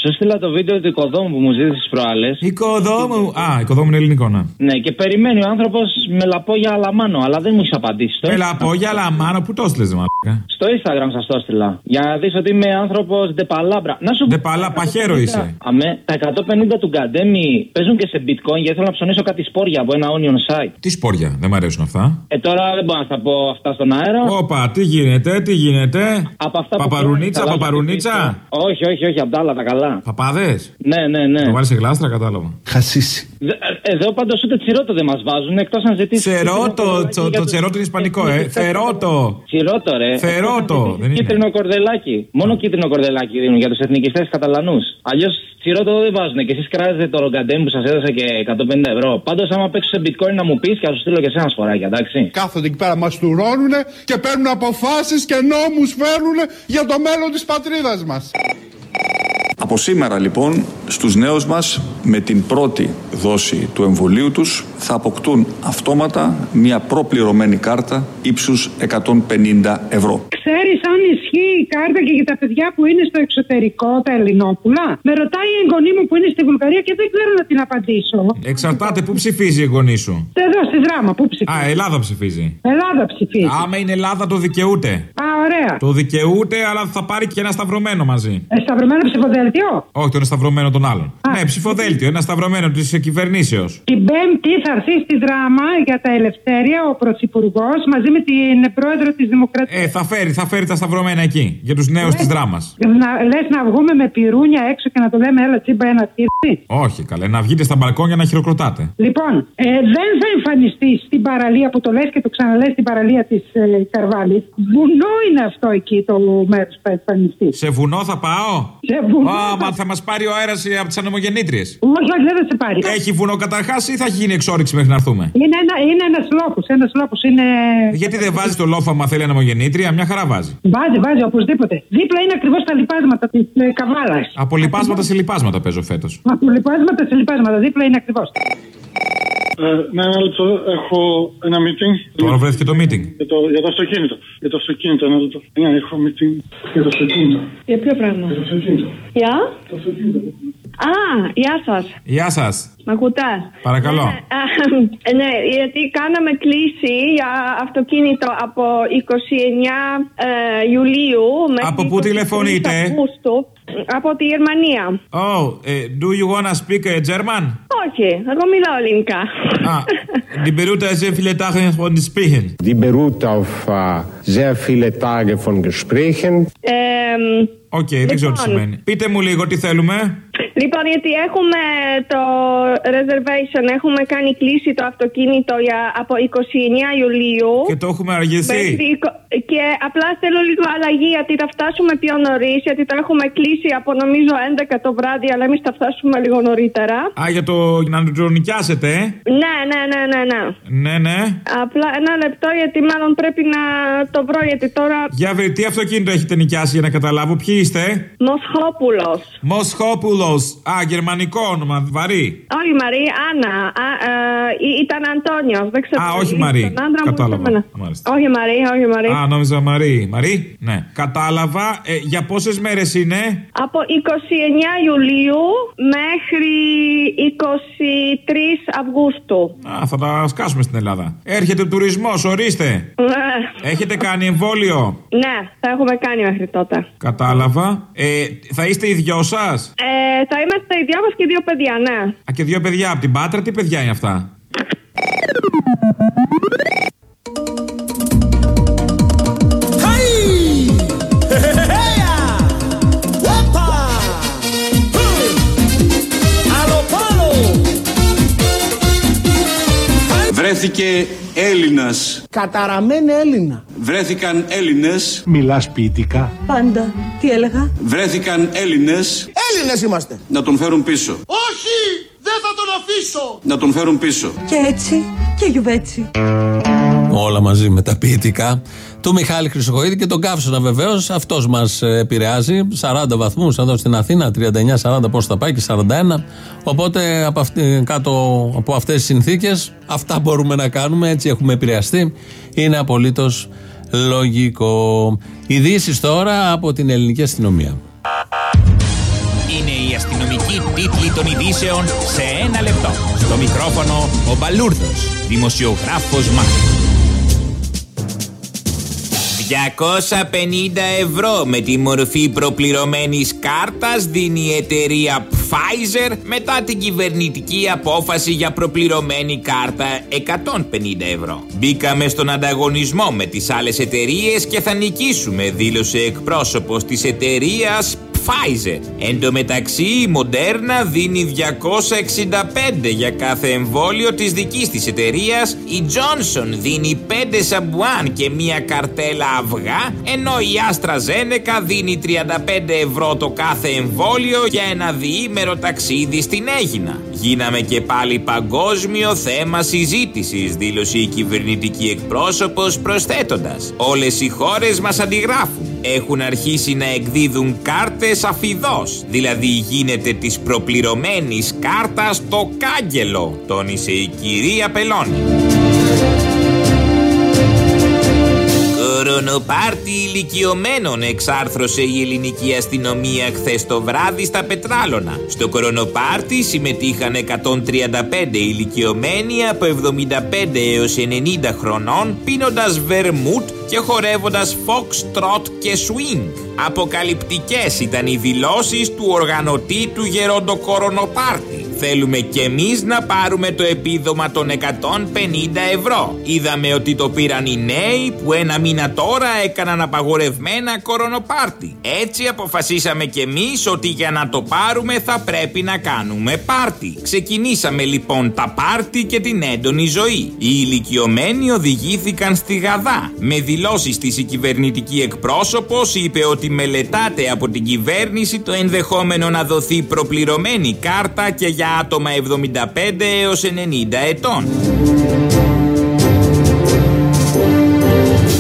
Σου έστειλα το βίντεο του οικοδόμου που μου ζήτησε προάλλες. Οικοδόμου. Α, οικοδόμου είναι ελληνικό, ναι. Ναι, και περιμένει ο άνθρωπος με λαπόγια αλαμάνο, αλλά δεν μου έχεις απαντήσει. Το Με έστειλα. λαπόγια, λαμάνο, πού το έστειλες, μαλάκα; Στο Instagram σας το έστειλα. Για να δεις ότι είμαι άνθρωπος ντεπαλάμπρα. Να σου πω. Ντεπαλά, παχαίρο είσαι. Αμέ, τα 150 του Γκαντέμι παίζουν και σε bitcoin γιατί θέλω να ψωνίσω κάτι σπόρια από ένα onion site. Τι σπόρια, δεν μ' αρέσουν αυτά; Ε, τώρα δεν μπορώ να στα πω αυτά στον αέρα. Όπα, τι γίνεται, τι γίνεται; Από αυτά που Παπαρουνίτσα, φοράνε, παπαρουνίτσα; Όχι, όχι, όχι, απ' τα άλλα τα καλά. Παπάδες; Ναι, ναι, ναι. Το βάλεις σε γλάστρα, κατάλαβα. Χασίσει. Δε- ε, Εδώ πάντως ούτε τσιρότο δεν μας βάζουν εκτός αν ζητήσεις. Τσερότο, τσο- το τσερότο είναι ισπανικό, ε. Θερότο. Τσιρότο, ρε. Θερότο, δεν είναι. Κίτρινο κορδελάκι. Μόνο κίτρινο κορδελάκι δίνουν για τους εθνικιστές Καταλανούς. Αλλιώς τσιρότο δεν βάζουν. Και εσείς κράζετε το ρογκαντέμ που σας έδωσα και 150 ευρώ. Πάντως, άμα παίξω σε bitcoin να μου πεις και θα σου στείλω και σε ένα σφοράκι, εντάξει. Κάθονται εκεί πέρα, μα τουρώνουνε και παίρνουν αποφάσεις και νόμους φέρνουν για το μέλλον της πατρίδας μας. Από σήμερα λοιπόν στους νέους μας με την πρώτη δόση του εμβολίου τους θα αποκτούν αυτόματα μια προπληρωμένη κάρτα ύψους 150 ευρώ. Ξέρεις αν ισχύει η κάρτα και για τα παιδιά που είναι στο εξωτερικό, τα Ελληνόπουλα; Με ρωτάει η εγγονή μου που είναι στη Βουλγαρία και δεν ξέρω να την απαντήσω. Εξαρτάται πού ψηφίζει η γονή σου. Εδώ στη δράμα, πού ψηφίζει; Α, Ελλάδα ψηφίζει. Ελλάδα ψηφίζει. Άμα είναι Ελλάδα το δικαιούται. Α, ωραία. Το δικαιούται, αλλά θα πάρει και ένα σταυρωμένο μαζί. Ε, σταυρωμένο ψηφοδέλτιο. Όχι, το ένα σταυρωμένο των άλλων. Ναι, ψηφοδέλτιο, ένα σταυρωμένο της κυβερνήσεως. Την Πέμπτη θα έρθει στη δράμα για τα ελευθέρια ο Πρωθυπουργός μαζί με την πρόεδρο της Δημοκρατίας. Ε, θα φέρει, θα φέρει τα σταυρωμένα εκεί. Για τους νέους της δράμας. Λες να βγούμε με πυρούνια έξω και να το λέμε έλα τσίμπα ένα τύρι. Όχι, καλέ, να βγείτε στα μπαλκόνια να χειροκροτάτε. Λοιπόν, ε, δεν θα εμφανιστεί στην παραλία που το λες και το ξαναλέ στην παραλία της ε, Καρβάλης. Βουνό είναι αυτό εκεί το μέρος που θα εμφανιστεί. Σε βουνό θα πάω; Σε βουνό. Α, μα θα μας πάρει ο αέρας από τις ανεμογεννήτριες. Όχι, όχι, δεν θα σε πάρει. Έχει βουνό καταρχάς ή θα έχει γίνει εξόριξη μέχρι να έρθουμε; Είναι ένα, είναι ένας λόφος, ένας λόφος είναι... Γιατί δεν βάζει το λόφο άμα θέλει ανεμογεννήτρια, μια χαρά βάζει. Βάζει, βάζει, οπωσδήποτε. Δίπλα είναι ακριβώς τα λιπάσματα της ε, καβάλας. Από λιπάσματα σε λιπάσματα παίζω φέτος. Από λιπάσματα σε λιπάσματα, δίπλα είναι ακριβώς. Ε, ναι, ένα λεπτό. Έχω ένα meeting. Τώρα βρέθηκε το meeting. Για το, για το αυτοκίνητο. Για το αυτοκίνητο, ένα λεπτό. Ναι, έχω meeting για το αυτοκίνητο. Για ποιο πράγμα; Για το αυτοκίνητο. Γεια. Το αυτοκίνητο. Α, γεια σας. Γεια σας. Μ' ακούτε; Παρακαλώ. Ε, ναι, γιατί κάναμε κλίση για αυτοκίνητο από 29 ε, Ιουλίου μέχρι Από πού 23 τηλεφωνείτε; Αυγούστου. Από τη Γερμανία. Oh, eh, do you wanna speak eh, German? Όχι, εγώ μιλάω ελληνικά. Ah, die beruht auf sehr viele Tage von sprechen. Die beruht auf äh, sehr viele Tage von Gesprächen. Εμ, Οκ, δεν ξέρω τι Λοιπόν. σημαίνει. Πείτε μου λίγο τι θέλουμε. Λοιπόν, γιατί έχουμε το reservation, έχουμε κάνει κλείσει το αυτοκίνητο για, από 29 Ιουλίου. Και το έχουμε αργήσει. Μέχρι εικο- Και απλά θέλω λίγο αλλαγή γιατί θα φτάσουμε πιο νωρίς, γιατί το έχουμε κλείσει από νομίζω 11 το βράδυ, αλλά εμείς θα φτάσουμε λίγο νωρίτερα. Α, για το να το νοικιάσετε, ε; Ναι, ναι, ναι, ναι, ναι. Ναι, ναι. Απλά ένα λεπτό γιατί μάλλον πρέπει να το βρω γιατί τώρα. Για βρε, τι αυτοκίνητο έχετε νοικιάσει για να καταλάβω. Ποιοι είστε; Μοσχόπουλος. Μοσχόπουλος. Α, γερμανικό όνομα, βαρύ. Όχι Μαρή, Άννα. Α, ε, ή- ήταν Αντώνιο. Δεν ξέρω. Α, όχι Ήταν Μαρή. τον άντρα μου, Κατάλαβα. εμένα. Μάλιστα. Όχι Μαρή, όχι Μαρή. Α, νόμιζα Μαρή. Μαρή, ναι. Κατάλαβα. Ε, για πόσες μέρες είναι; Από 29 Ιουλίου μέχρι 23 Αυγούστου. Α, θα τα σκάσουμε στην Ελλάδα. Έρχεται τουρισμός, ορίστε. Ναι. Έχετε κάνει εμβόλιο; Ναι, θα έχουμε κάνει μέχρι τότε. Κατάλαβα. Ε, θα είστε οι δυο σας; Α, Ε, θα είμαστε οι δυο μας και δύο παιδιά, ναι. και δύο παιδιά από την Πάτρα. Τι παιδιά είναι αυτά; Βρέθηκε Έλληνας. Καταραμένη Έλληνα. Βρέθηκαν Έλληνες. Μιλάς ποιητικά. Πάντα. Τι έλεγα; Βρέθηκαν Έλληνες Έλληνες είμαστε. να τον φέρουν πίσω. Όχι! Δεν θα τον αφήσω! Να τον φέρουν πίσω. Και έτσι και γιουβέτσι. Όλα μαζί με τα ποιητικά του Μιχάλη Χρυσοχοίδη και τον Καύσωνα βεβαίως. Αυτός μας επηρεάζει. 40 βαθμούς εδώ στην Αθήνα, 39-40 πώς θα πάει και 41. Οπότε από αυτή, κάτω από αυτές τις συνθήκες, αυτά μπορούμε να κάνουμε. Έτσι έχουμε επηρεαστεί. Είναι απολύτως λογικό. Ειδήσεις τώρα από την ελληνική αστυνομία. Είναι η αστυνομική τίτλη των ειδήσεων σε ένα λεπτό. Στο μικρόφωνο ο Μπαλούρδος, δημοσιογράφος Μάρκος. 250 ευρώ με τη μορφή προπληρωμένης κάρτας δίνει η εταιρεία Pfizer μετά την κυβερνητική απόφαση για προπληρωμένη κάρτα 150 ευρώ. Μπήκαμε στον ανταγωνισμό με τις άλλες εταιρείες και θα νικήσουμε, δήλωσε εκπρόσωπος της εταιρείας Pfizer. Εν τω μεταξύ η Moderna δίνει 265 για κάθε εμβόλιο της δικής της εταιρείας, η Johnson δίνει 5 σαμπουάν και μία καρτέλα αυγά, ενώ η AstraZeneca δίνει 35 ευρώ το κάθε εμβόλιο για ένα διήμερο ταξίδι στην Έγινα. Γίναμε και πάλι παγκόσμιο θέμα συζήτησης, δήλωσε η κυβερνητική εκπρόσωπος προσθέτοντας. Όλες οι χώρες μας αντιγράφουν. Έχουν αρχίσει να εκδίδουν κάρτες αφιδός. Δηλαδή γίνεται της προπληρωμένης κάρτας το κάγκελο, τόνισε η κυρία Πελώνη. Κορονοπάρτι ηλικιωμένων εξάρθρωσε η ελληνική αστυνομία χθες το βράδυ στα Πετράλωνα. Στο κορονοπάρτι συμμετείχαν 135 ηλικιωμένοι από 75 έως 90 χρονών πίνοντας βερμούτ και χορεύοντας fox trot και swing. Αποκαλυπτικές ήταν οι δηλώσεις του οργανωτή του γεροντοκορονοπάρτι. Θέλουμε κι εμείς να πάρουμε το επίδομα των 150 ευρώ. Είδαμε ότι το πήραν οι νέοι που ένα μήνα τώρα έκαναν απαγορευμένα κορονοπάρτι. Έτσι αποφασίσαμε κι εμείς ότι για να το πάρουμε θα πρέπει να κάνουμε πάρτι. Ξεκινήσαμε λοιπόν τα πάρτι και την έντονη ζωή. Οι ηλικιωμένοι οδηγήθηκαν στη Γαδά. Με δηλώσεις της η κυβερνητική εκπρόσωπος είπε ότι μελετάτε από την κυβέρνηση το ενδεχόμενο να δοθεί προπληρωμένη κάρτα και για άτομα 75 έως 90 ετών.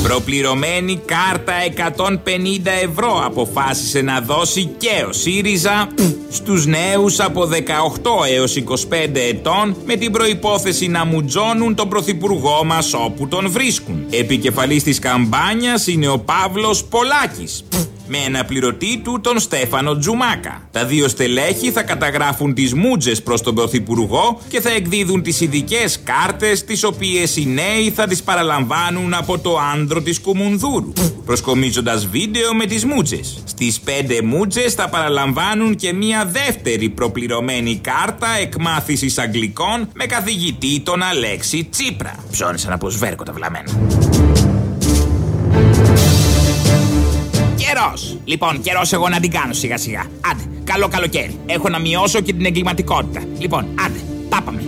Προπληρωμένη κάρτα 150 ευρώ αποφάσισε να δώσει και ο ΣΥΡΙΖΑ στους νέους από 18 έως 25 ετών με την προϋπόθεση να μουτζώνουν τον πρωθυπουργό μας όπου τον βρίσκουν. Επικεφαλής της καμπάνιας είναι ο Παύλος Πολάκης με αναπληρωτή του τον Στέφανο Τζουμάκα. Τα δύο στελέχη θα καταγράφουν τις μούτζες προς τον Πρωθυπουργό και θα εκδίδουν τις ειδικές κάρτες τις οποίες οι νέοι θα τις παραλαμβάνουν από το άντρο της Κουμουνδούρου προσκομίζοντας βίντεο με τις μούτζες. Στις πέντε μούτζες θα παραλαμβάνουν και μία δεύτερη προπληρωμένη κάρτα εκμάθησης αγγλικών με καθηγητή τον Αλέξη Τσίπρα. Ψώνησαν από σβέρκο τα βλαμμένα. Καιρός! Λοιπόν, καιρός εγώ να την κάνω σιγά σιγά. Άντε, καλό καλοκαίρι. Έχω να μειώσω και την εγκληματικότητα. Λοιπόν, άντε, πάπαμε.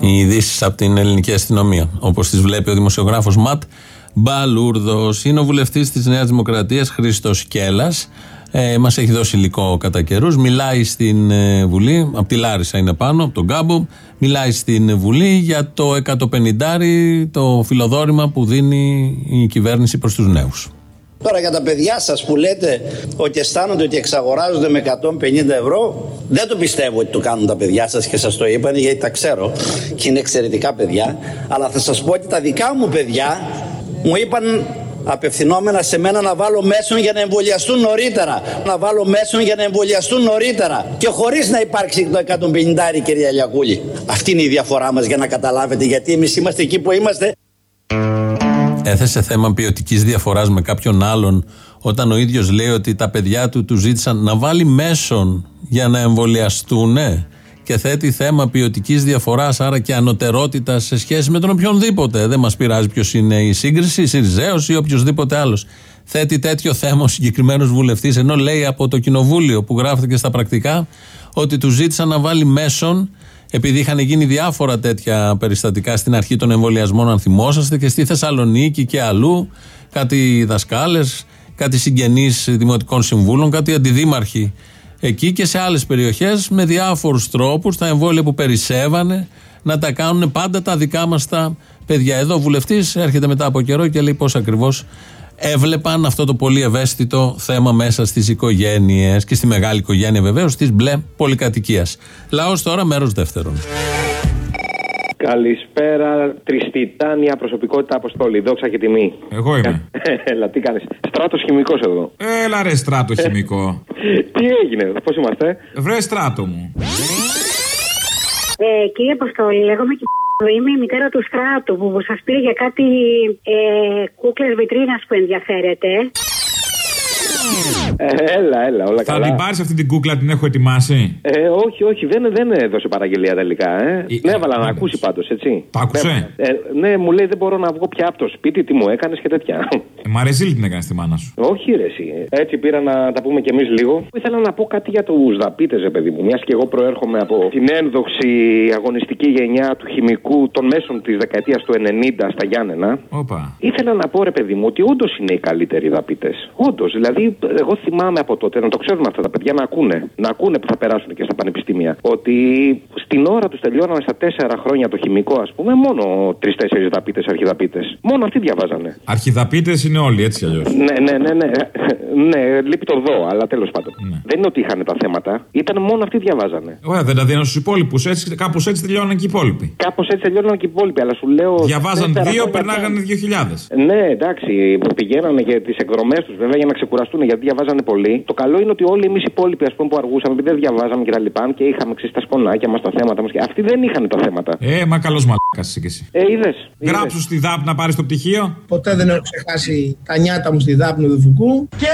Οι ειδήσεις από την ελληνική αστυνομία. Όπως τις βλέπει ο δημοσιογράφος Ματ Μπαλούρδος. Είναι ο βουλευτής της Νέας Δημοκρατίας Χρήστος Κέλλας. Ε, Μας έχει δώσει υλικό κατά καιρούς. Μιλάει στην ε, Βουλή, από τη Λάρισα είναι πάνω, από τον Κάμπο. Μιλάει στην Βουλή για το 150 το φιλοδόρημα που δίνει η κυβέρνηση προς τους νέους. Τώρα για τα παιδιά σας που λέτε ότι αισθάνονται ότι εξαγοράζονται με 150 ευρώ, δεν το πιστεύω ότι το κάνουν τα παιδιά σας και σας το είπαν γιατί τα ξέρω και είναι εξαιρετικά παιδιά. Αλλά θα σας πω ότι τα δικά μου παιδιά μου είπαν απευθυνόμενα σε μένα να βάλω μέσον για να εμβολιαστούν νωρίτερα. Να βάλω μέσον για να εμβολιαστούν νωρίτερα. Και χωρίς να υπάρξει το 150 κυρία Λιακούλη. Αυτή είναι η διαφορά μας για να καταλάβετε γιατί εμείς είμαστε εκεί που είμαστε. Έθεσε θέμα ποιοτικής διαφοράς με κάποιον άλλον όταν ο ίδιος λέει ότι τα παιδιά του του ζήτησαν να βάλει μέσον για να εμβολιαστούν και θέτει θέμα ποιοτικής διαφοράς, άρα και ανωτερότητας σε σχέση με τον οποιονδήποτε. Δεν μας πειράζει ποιος είναι η σύγκριση, η Σιριζέο ή οποιοδήποτε άλλος. Θέτει τέτοιο θέμα ο συγκεκριμένος βουλευτής, ενώ λέει από το κοινοβούλιο που γράφεται και στα πρακτικά ότι του ζήτησαν να βάλει μέσον επειδή είχαν γίνει διάφορα τέτοια περιστατικά στην αρχή των εμβολιασμών, αν θυμόσαστε, και στη Θεσσαλονίκη και αλλού, κάτι δασκάλες, κάτι συγγενείς δημοτικών συμβούλων, κάτι αντιδήμαρχοι εκεί και σε άλλες περιοχές με διάφορους τρόπους τα εμβόλια που περισσεύανε να τα κάνουν πάντα τα δικά μας τα παιδιά. Εδώ ο βουλευτής έρχεται μετά από καιρό και λέει πώς ακριβώς έβλεπαν αυτό το πολύ ευαίσθητο θέμα μέσα στις οικογένειες και στη μεγάλη οικογένεια βεβαίως της μπλε πολυκατοικίας. Λαός τώρα, μέρος δεύτερον. Καλησπέρα, τριστιτάνια προσωπικότητα αποστόλη. Δόξα και τιμή. Εγώ είμαι. (laughs) Έλα, τι κάνεις. Στράτος χημικός εδώ. Έλα ρε στράτο χημικό. (laughs) τι έγινε, πώς είμαστε; Βρε στράτο μου. Ε, κύριε Αποστόλη, λέγομαι και (laughs) Είμαι η μητέρα του Στράτου που σας πήρε για κάτι ε, κούκλες βιτρίνας που ενδιαφέρεται. Ε, έλα, έλα, όλα Θα καλά. την πάρει αυτή την κούκλα, την έχω ετοιμάσει. Ε, όχι, όχι, δεν, δεν έδωσε παραγγελία τελικά. Ε. ναι, έβαλα να ακούσει πάντως, έτσι. Τα άκουσες; Ναι, ε, ναι, μου λέει δεν μπορώ να βγω πια από το σπίτι, τι μου έκανες και τέτοια. Ε, μ' αρέσει την έκανες στη μάνα σου. όχι, ρε, εσύ. Έτσι πήρα να τα πούμε κι εμείς λίγο. Ήθελα να πω κάτι για τους δαπίτες, ρε παιδί μου. Μιας και εγώ προέρχομαι από την ένδοξη αγωνιστική γενιά του χημικού των μέσων της δεκαετίας του 90 στα Γιάννενα. Όπα. Ήθελα να πω, ρε παιδί μου, ότι όντως είναι οι καλύτεροι δαπίτες. Όντως. Δηλαδή, Δηλαδή, εγώ θυμάμαι από τότε, να το ξέρουν αυτά τα παιδιά, να ακούνε. Να ακούνε που θα περάσουν και στα πανεπιστήμια. Ότι στην ώρα τους τελειώνανε στα τέσσερα χρόνια το χημικό, ας πούμε, μόνο τρει-τέσσερι δαπίτες, αρχιδαπίτες. Μόνο αυτοί διαβάζανε. Αρχιδαπίτες είναι όλοι έτσι κι αλλιώς. Ναι, ναι, ναι, ναι. ναι, λείπει το δω, αλλά τέλος πάντων. Δεν είναι ότι είχαν τα θέματα, ήταν μόνο αυτοί διαβάζανε. Ωραία, δεν τα δίνω στους υπόλοιπους. Κάπως έτσι τελειώναν και οι υπόλοιποι. Κάπως έτσι τελειώναν και οι υπόλοιποι, αλλά σου λέω. Διαβάζαν τέσσερα δύο, χρόνια περνάγανε δύο χιλιάδες. ναι, εντάξει, πηγαίνανε για τις εκδρομές τους βέβαια για να ξεκουραστούν γιατί διαβάζανε πολύ. Το καλό είναι ότι όλοι εμείς οι υπόλοιποι ας πούμε, που αργούσαμε, επειδή δεν διαβάζαμε και τα λοιπά και είχαμε ξέρει τα σκονάκια μας, τα θέματα μας και αυτοί δεν είχαν τα θέματα. Ε, μα καλός μαλάκας είσαι κι εσύ. Ε, είδες. Γράψου στη ΔΑΠ να πάρεις το πτυχίο. Ποτέ δεν έχω ξεχάσει τα νιάτα μου στη δάπνου του Φουκού. Και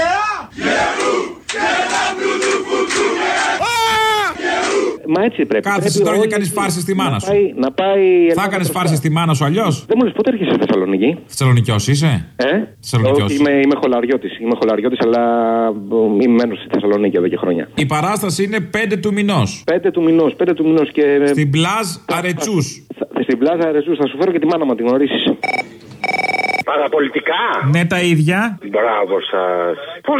Μα έτσι πρέπει. Κάθεσαι Πρέπει τώρα και όλοι κάνεις φάρση στη μάνα να σου. πάει- Να πάει. η Θα Ελλάδα έκανες μπροστά. φάρση στη μάνα σου αλλιώς; Δεν μου λες πότε έρχεσαι στη Θεσσαλονίκη; Θεσσαλονικιός είσαι; Ε; Θεσσαλονικιός. Όχι, είμαι, είμαι χολαριώτης. Είμαι χολαριώτης, αλλά ε, είμαι μένω στη Θεσσαλονίκη εδώ και χρόνια. Η παράσταση είναι 5 του μηνός. 5 του μηνός, 5 του μηνός και. Στην πλάζ Αρετσούς. Στην πλάζα Αρεζού, θα σου φέρω και τη μάνα μου να την γνωρίσεις. Παραπολιτικά. Ναι, τα ίδια. Μπράβο σας. Πώς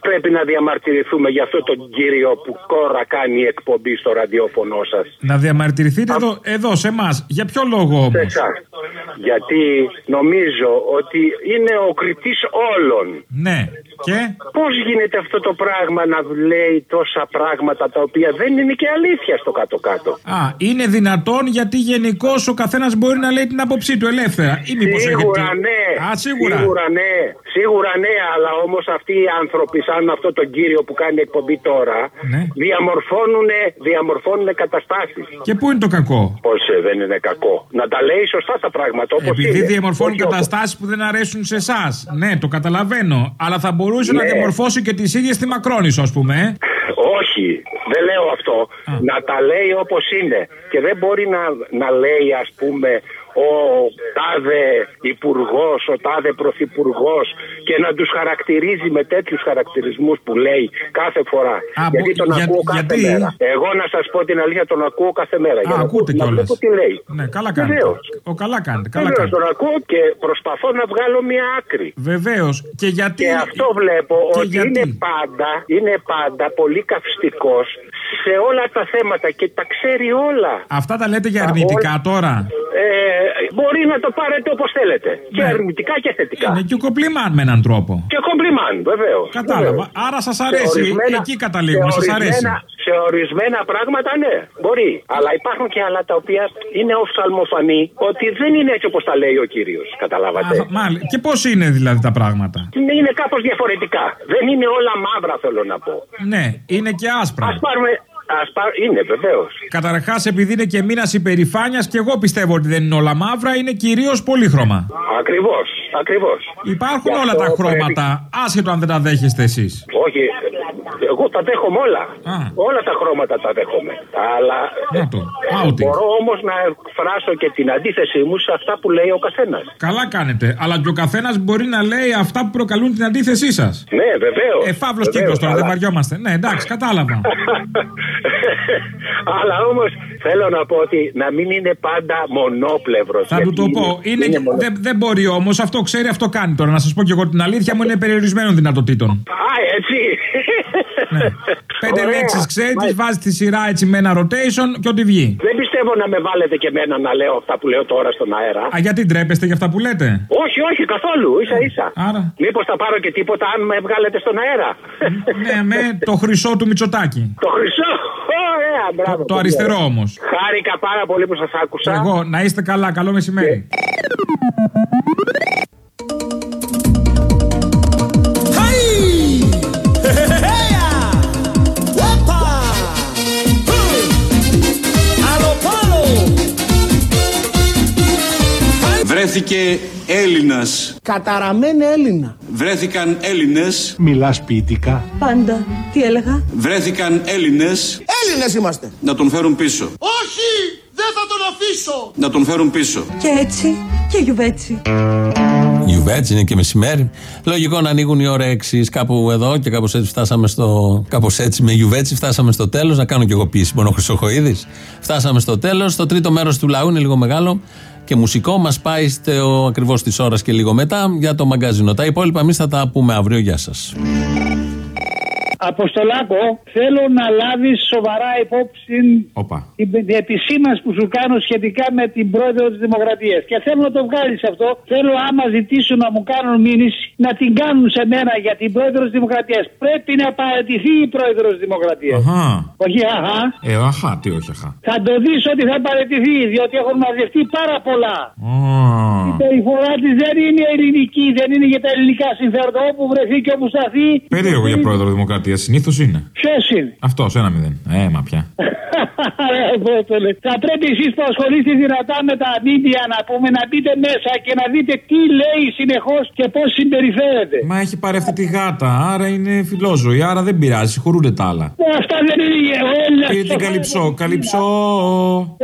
πρέπει να διαμαρτυρηθούμε για αυτό τον κύριο που κόρα κάνει εκπομπή στο ραδιόφωνο σας; Να διαμαρτυρηθείτε εδώ, εδώ σε εμάς. Για ποιο λόγο όμως; Σε εσάς. Γιατί νομίζω ότι είναι ο κριτής όλων. Ναι. Και; Πώς γίνεται αυτό το πράγμα να λέει τόσα πράγματα τα οποία δεν είναι και αλήθεια στο κάτω-κάτω; Α, είναι δυνατόν γιατί γενικώς ο καθένας μπορεί να λέει την άποψή του ελεύθερα. Ή μήπως Σίγουρα έχετε. ναι. Α, σίγουρα. Σίγουρα ναι. Σίγουρα ναι, αλλά όμως αυτοί οι άνθρωποι, σαν αυτό τον κύριο που κάνει εκπομπή τώρα, Ναι. διαμορφώνουν, διαμορφώνουν καταστάσεις. Και πού είναι το κακό; Πώς δεν είναι κακό. Να τα λέει σωστά τα πράγματα όπως είναι. Επειδή διαμορφώνουν Όχι όπως- καταστάσεις που δεν αρέσουν σε εσάς. Ναι, το καταλαβαίνω. Αλλά θα μπορούσε να Ναι. διαμορφώσει και τις ίδιες στη Μακρόνισο, ας πούμε. ε. Όχι, δεν λέω αυτό. Να τα λέει όπως είναι. Και δεν μπορεί να, να λέει, ας πούμε, ο τάδε υπουργός, ο τάδε πρωθυπουργός και να τους χαρακτηρίζει με τέτοιους χαρακτηρισμούς που λέει κάθε φορά. Α, γιατί μπο- τον για- ακούω κάθε γιατί; μέρα. Εγώ να σας πω την αλήθεια, τον ακούω κάθε μέρα. για Α, να, ακούτε ακού- να κιόλας. βλέπω τι λέει. Ναι, καλά κάνετε. Βεβαίως. Ο, καλά κάνετε. Καλά Βεβαίως, κάνετε. τον ακούω και προσπαθώ να βγάλω μια άκρη. Βεβαίως. Και γιατί. Και αυτό βλέπω Και ότι γιατί; είναι πάντα, είναι πάντα πολύ καυστικός σε όλα τα θέματα και τα ξέρει όλα. Αυτά τα λέτε για αρνητικά τώρα; Ε, μπορεί να το πάρετε όπως θέλετε. Και αρνητικά και θετικά. Ναι. Είναι και κομπλιμάν με έναν τρόπο. Και κομπλιμάν, βεβαίως. Κατάλαβα. Άρα σας αρέσει. Εκεί καταλήγουμε, σας αρέσει. Σε ορισμένα πράγματα ναι, μπορεί. Αλλά υπάρχουν και άλλα τα οποία είναι οφθαλμοφανή ότι δεν είναι έτσι όπως τα λέει ο κύριος. Καταλάβατε. Α, μάλιστα. Και πώς είναι δηλαδή τα πράγματα; Είναι, είναι κάπως διαφορετικά. Δεν είναι όλα μαύρα, θέλω να πω. Ναι, είναι και άσπρα. Α πάρουμε. Ας πά... Είναι βεβαίως. Καταρχάς, επειδή είναι και μήνας υπερηφάνειας, και εγώ πιστεύω ότι δεν είναι όλα μαύρα, είναι κυρίως πολύχρωμα. Ακριβώς. Ακριβώς. Υπάρχουν όλα τα χρώματα, άσχετο αν δεν τα δέχεστε εσείς. Όχι, εγώ τα δέχομαι όλα. Όλα τα χρώματα τα δέχομαι. Αλλά Να το. Άουτι. μπορώ όμως να εκφράσω και την αντίθεσή μου σε αυτά που λέει ο καθένας. Καλά κάνετε. Αλλά και ο καθένας μπορεί να λέει αυτά που προκαλούν την αντίθεσή σας. Ναι, βεβαίως. Ε, φαύλος κύκλος τώρα, δεν βαριόμαστε. Ναι, εντάξει, κατάλαβα. (laughs) Αλλά όμως θέλω να πω ότι να μην είναι πάντα μονόπλευρος. Θα του το πω. Είναι, δεν, δεν μπορεί όμως, αυτό ξέρει, αυτό κάνει τώρα. Να σας πω και εγώ την αλήθεια μου είναι περιορισμένων δυνατοτήτων. Α, έτσι. Ναι. (laughs) Πέντε Ωραία. λέξεις ξέρεις, τι βάζεις στη σειρά έτσι με ένα rotation και ό,τι βγει. Δεν πιστεύω να με βάλετε και εμένα να λέω αυτά που λέω τώρα στον αέρα. Α, γιατί ντρέπεστε για αυτά που λέτε; Όχι, όχι, καθόλου. σα ίσα. Άρα. Μήπως θα πάρω και τίποτα αν με βγάλετε στον αέρα. Ναι, με το χρυσό του Μητσοτάκη. Το χρυσό. Ωραία, μπράβο. Το αριστερό όμως. Χάρηκα πάρα πολύ που σας άκουσα. Εγώ, να είστε καλά, καλό μεσημέρι. Βρέθηκε Έλληνας. Καταραμένη Έλληνα. Βρέθηκαν Έλληνες. Μιλάς ποιητικά. Πάντα. Τι έλεγα; Βρέθηκαν Έλληνες. Έλληνες είμαστε. Να τον φέρουν πίσω. Όχι! Δεν θα τον αφήσω! Να τον φέρουν πίσω. Και έτσι και γιουβέτσι. Έτσι είναι και μεσημέρι. Λογικό να ανοίγουν οι ωρέξει κάπου εδώ και κάπως έτσι φτάσαμε στο. Κάπως έτσι με γιουβέτσι φτάσαμε στο τέλος. Να κάνω κι εγώ πίση μόνο Χρυσοχοίδης. Φτάσαμε στο τέλος. Το τρίτο μέρος του λαού είναι λίγο μεγάλο και μουσικό. Μας πάει στο ακριβώς της ώρας και λίγο μετά για το μαγκαζίνο. Τα υπόλοιπα εμείς θα τα πούμε αύριο. Γεια σας. Αποστολάκο, θέλω να λάβεις σοβαρά υπόψη Οπα. την επισήμανση που σου κάνω σχετικά με την πρόεδρο της Δημοκρατίας. Και θέλω να το βγάλεις αυτό. Θέλω άμα ζητήσουν να μου κάνουν μήνυση, να την κάνουν σε μένα για την πρόεδρο της Δημοκρατίας. Πρέπει να παραιτηθεί η πρόεδρος της Δημοκρατίας. Αχα. Όχι, αχά. Ε, αχά, τι όχι, αχά. Θα το δεις ότι θα παραιτηθεί, διότι έχουν μαζευτεί πάρα πολλά. Η περιφορά της δεν είναι ελληνική, δεν είναι για τα ελληνικά συμφέροντα. Όπου βρεθεί και όπου σταθεί. Περίεργο για πρόεδρο Δημοκρατίας. Συνήθως είναι. Ποιος είναι; Αυτός, ένα μηδέν. Ε, μα πια. (laughs) Ρε, Απόστολε. Θα πρέπει εσείς που ασχολείστε δυνατά με τα media να πούμε να μπείτε μέσα και να δείτε τι λέει συνεχώς και πώς συμπεριφέρεται. Μα έχει πάρει αυτή τη γάτα, άρα είναι φιλόζωη, άρα δεν πειράζει, συγχωρούνται τα άλλα. Ε, Αυτά δεν είναι ο Έλληνα. Και την καλυψώ, καλυψώ.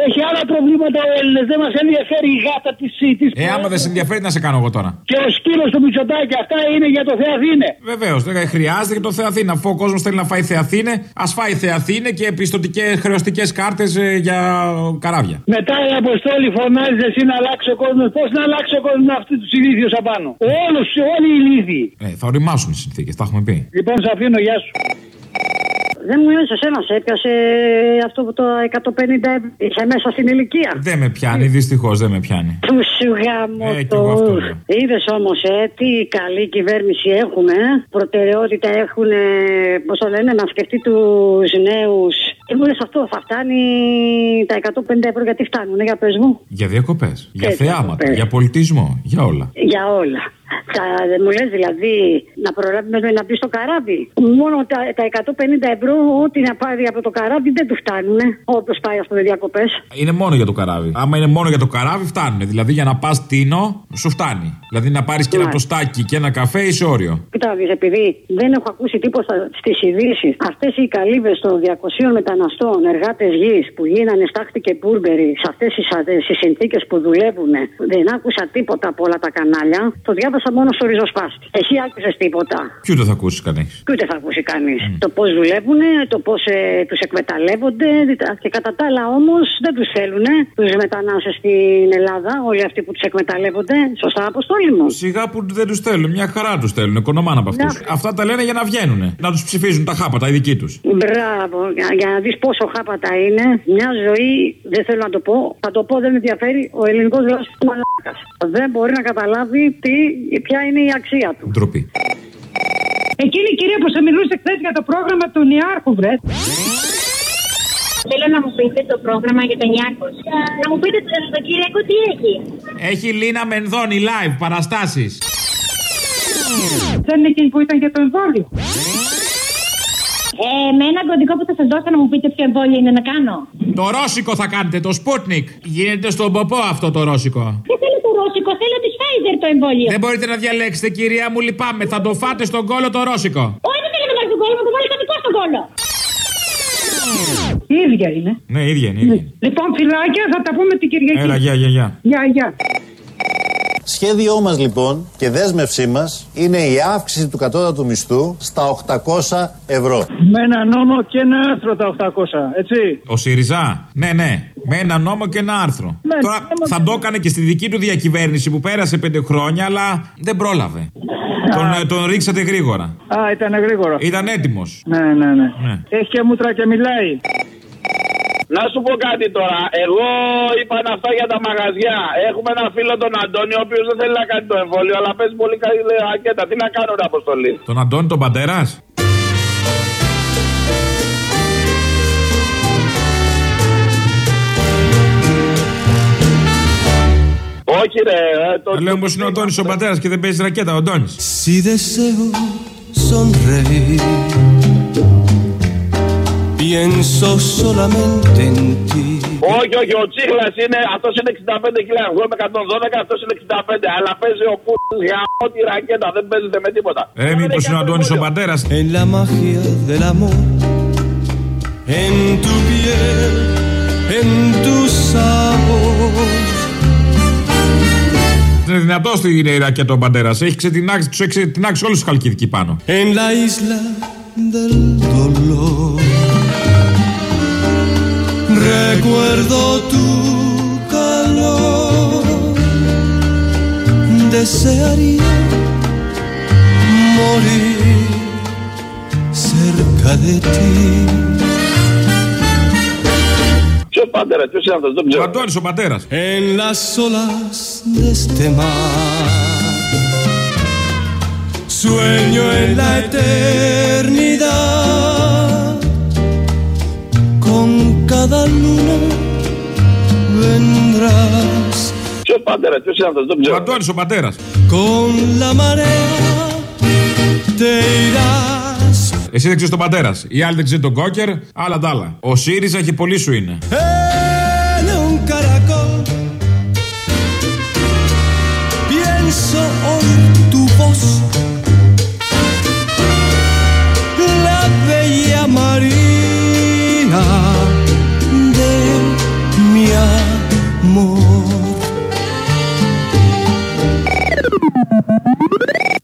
Έχει άλλα προβλήματα ο Έλληνα. Δεν μας ενδιαφέρει η γάτα της της Ε, άμα δεν σε ενδιαφέρει, να σε κάνω εγώ τώρα. Και ο σκύλος του Μητσοτάκη. Αυτά είναι για το Θεαθήνε. Βεβαίως, δεν χρειάζεται και το Θεαθήνε. Αφού ο κόσμος θέλει να φάει Θεαθήνε, ας φάει Θεαθήνε και πιστοτικέ χρεωστικές κάρτες για καράβια. Μετά η Αποστόλη φωνάζει εσύ να αλλάξει ο κόσμος. Πώς να αλλάξει ο κόσμος με αυτούς τους ηλίθιους απάνω; Όλους, όλοι οι ηλίθιοι. Ε, θα οριμάσουν οι συνθήκες, τα έχουμε πει. Λοιπόν, σε αφήνω, γεια σου. Δεν μου λες εσένα, σε έπιασε αυτό που το 150 ευρώ. Είσαι μέσα στην ηλικία. Δεν με πιάνει, δυστυχώς δεν με πιάνει. Του σου γάμο Ε, κι εγώ αυτό λέω. Είδες όμως, ε, τι καλή κυβέρνηση έχουμε. ε. Προτεραιότητα έχουν, πώς το λένε, να σκεφτεί τους νέους. Και μου λες αυτό, θα φτάνει τα 150 ευρώ γιατί φτάνουν, για πες μου. Για διακοπές, για Ε, θεάματα, διακοπές. για πολιτισμό, για όλα. Για όλα. Τα, μου λες δηλαδή να προλάβεις μέχρι να μπεις στο καράβι. Μόνο τα, τα 150 ευρώ, ό,τι να πάρει από το καράβι δεν του φτάνουν. Όποιο πάει, ας πούμε, διακοπές. Είναι μόνο για το καράβι. Άμα είναι μόνο για το καράβι, φτάνουν. Δηλαδή για να πας τίνο, σου φτάνει. Δηλαδή να πάρεις και ένα Μάλιστα. τοστάκι και ένα καφέ είσαι όριο. Κοίτα, δεις, επειδή δεν έχω ακούσει τίποτα στις ειδήσεις, αυτές οι καλύβες των 200 μεταναστών, εργάτε γη που γίνανε στάχτη και μπουρμπερι σε αυτές τις συνθήκες που δουλεύουν, δεν άκουσα τίποτα από όλα τα κανάλια. Το διάβασα μόνο στο ριζοσπάστη. Εσύ άκουσες τίποτα. Και ούτε θα ακούσει κανείς. Και ούτε θα ακούσει κανείς. Το πώς δουλεύουν, το πώς ε, τους εκμεταλλεύονται. Και κατά τα άλλα όμως δεν τους θέλουν τους μετανάστες στην Ελλάδα, όλοι αυτοί που τους εκμεταλλεύονται. Σωστά, αποστόλη μου; Σιγά που δεν τους στέλνουν, μια χαρά τους στέλνουν. Κονομάνε από αυτούς. Να. Αυτά τα λένε για να βγαίνουν. Να τους ψηφίζουν τα χάπατα, οι δικοί τους. Μπράβο, για, για να δεις πόσο χάπατα είναι. Μια ζωή, δεν θέλω να το πω, θα το πω, δεν με ενδιαφέρει. Ο ελληνικός λαός είναι μαλάκας. Δεν μπορεί να καταλάβει τι, ποια είναι η αξία του. Ντροπή. Εκείνη η κυρία που σε μιλούσε χθες για το πρόγραμμα του Νιάρχου, βρε. Θέλω να μου πείτε το πρόγραμμα για τον Ιάκο. Να μου πείτε το, το Κυριακό τι έχει. Έχει Λίνα Μενδώνη live, παραστάσεις. Δεν είναι εκείνη που ήταν για το εμβόλιο. Ε, με ένα κωδικό που θα σας δώσω να μου πείτε ποιο εμβόλιο είναι να κάνω. Το ρώσικο θα κάνετε, το Sputnik. Γίνεται στον ποπό αυτό το ρώσικο. Δεν θέλω το ρώσικο, θέλω τη Pfizer το εμβόλιο. Δεν μπορείτε να διαλέξετε, κυρία μου, λυπάμαι. Θα το φάτε στον κόλο το ρώσικο. Όχι, δεν θέλω να το βάλει στον κόλλο, να το βάλει δικό στον κόλλο. Η ίδια είναι. Ναι, ίδια είναι. Ίδια. είναι. Λοιπόν, φιλάκια, θα τα πούμε την Κυριακή. Έλα, γεια, γεια, γεια. Γεια, γεια. Σχέδιό μας λοιπόν και δέσμευσή μας είναι η αύξηση του κατώτατου μισθού στα 800 ευρώ. Με ένα νόμο και ένα άρθρο τα 800, έτσι. Ο ΣΥΡΙΖΑ. Ναι, ναι. Με ένα νόμο και ένα άρθρο. Ναι, Τώρα νόμο θα και- το έκανε και στη δική του διακυβέρνηση που πέρασε πέντε χρόνια, αλλά δεν πρόλαβε. Τον, ε, τον ρίξατε γρήγορα. Α, ήταν γρήγορο. Ήταν έτοιμος. Ναι, ναι, ναι. Ναι. Έχει και μούτρα και μιλάει. Να σου πω κάτι τώρα. Εγώ είπα αυτά για τα μαγαζιά. Έχουμε ένα φίλο τον Αντώνη, ο οποίος δεν θέλει να κάνει το εμβόλιο, αλλά παίζει πολύ καλή ρακέτα. Τι να κάνω, ρε αποστολή; Τον Αντώνη τον Παντέρας; Όχι, ρε. ε, το... Λέω πω είναι ο Αντώνης ο πατέρα και δεν παίζει ρακέτα, ο Αντώνης. Si deseo sonreír, pienso solamente en ti. Όχι, όχι, ο Τσίχλα είναι. Αυτός είναι 65 κιλά. Εγώ είμαι 112, αυτός είναι 65. Αλλά παίζει ο π. για ό,τι ρακέτα. Δεν παίζεται με τίποτα. Ε, μήπως είναι ο Αντώνης ο πατέρας. En la magia del amor, en tu piel, en tu sabor. είναι δυνατό στην Ιράκ ο Μπαντέρα. Έχει ξετινάξει, τους έχει ξετινάξει όλους τους Χαλκιδικοί πάνω. En la isla del dolor recuerdo tu calor. Desearía morir cerca de ti. Ποιο πατέρα, ποιο είναι αυτό, δεν Ο ξέρω. Αντώνη ο πατέρα. En las olas de este mar sueño en la eternidad con Cada luna vendrás Ποιος πατέρας, ποιος είναι αυτός, δεν Ο ξέρω. Αντώνης ο πατέρας. con la marea te irás Εσύ δεν ξέρεις τον πατέρας. Οι άλλοι δεν ξέρουν τον Κόκερ, άλλα τα άλλα. Ο ΣΥΡΙΖΑ και πολύ σου είναι. en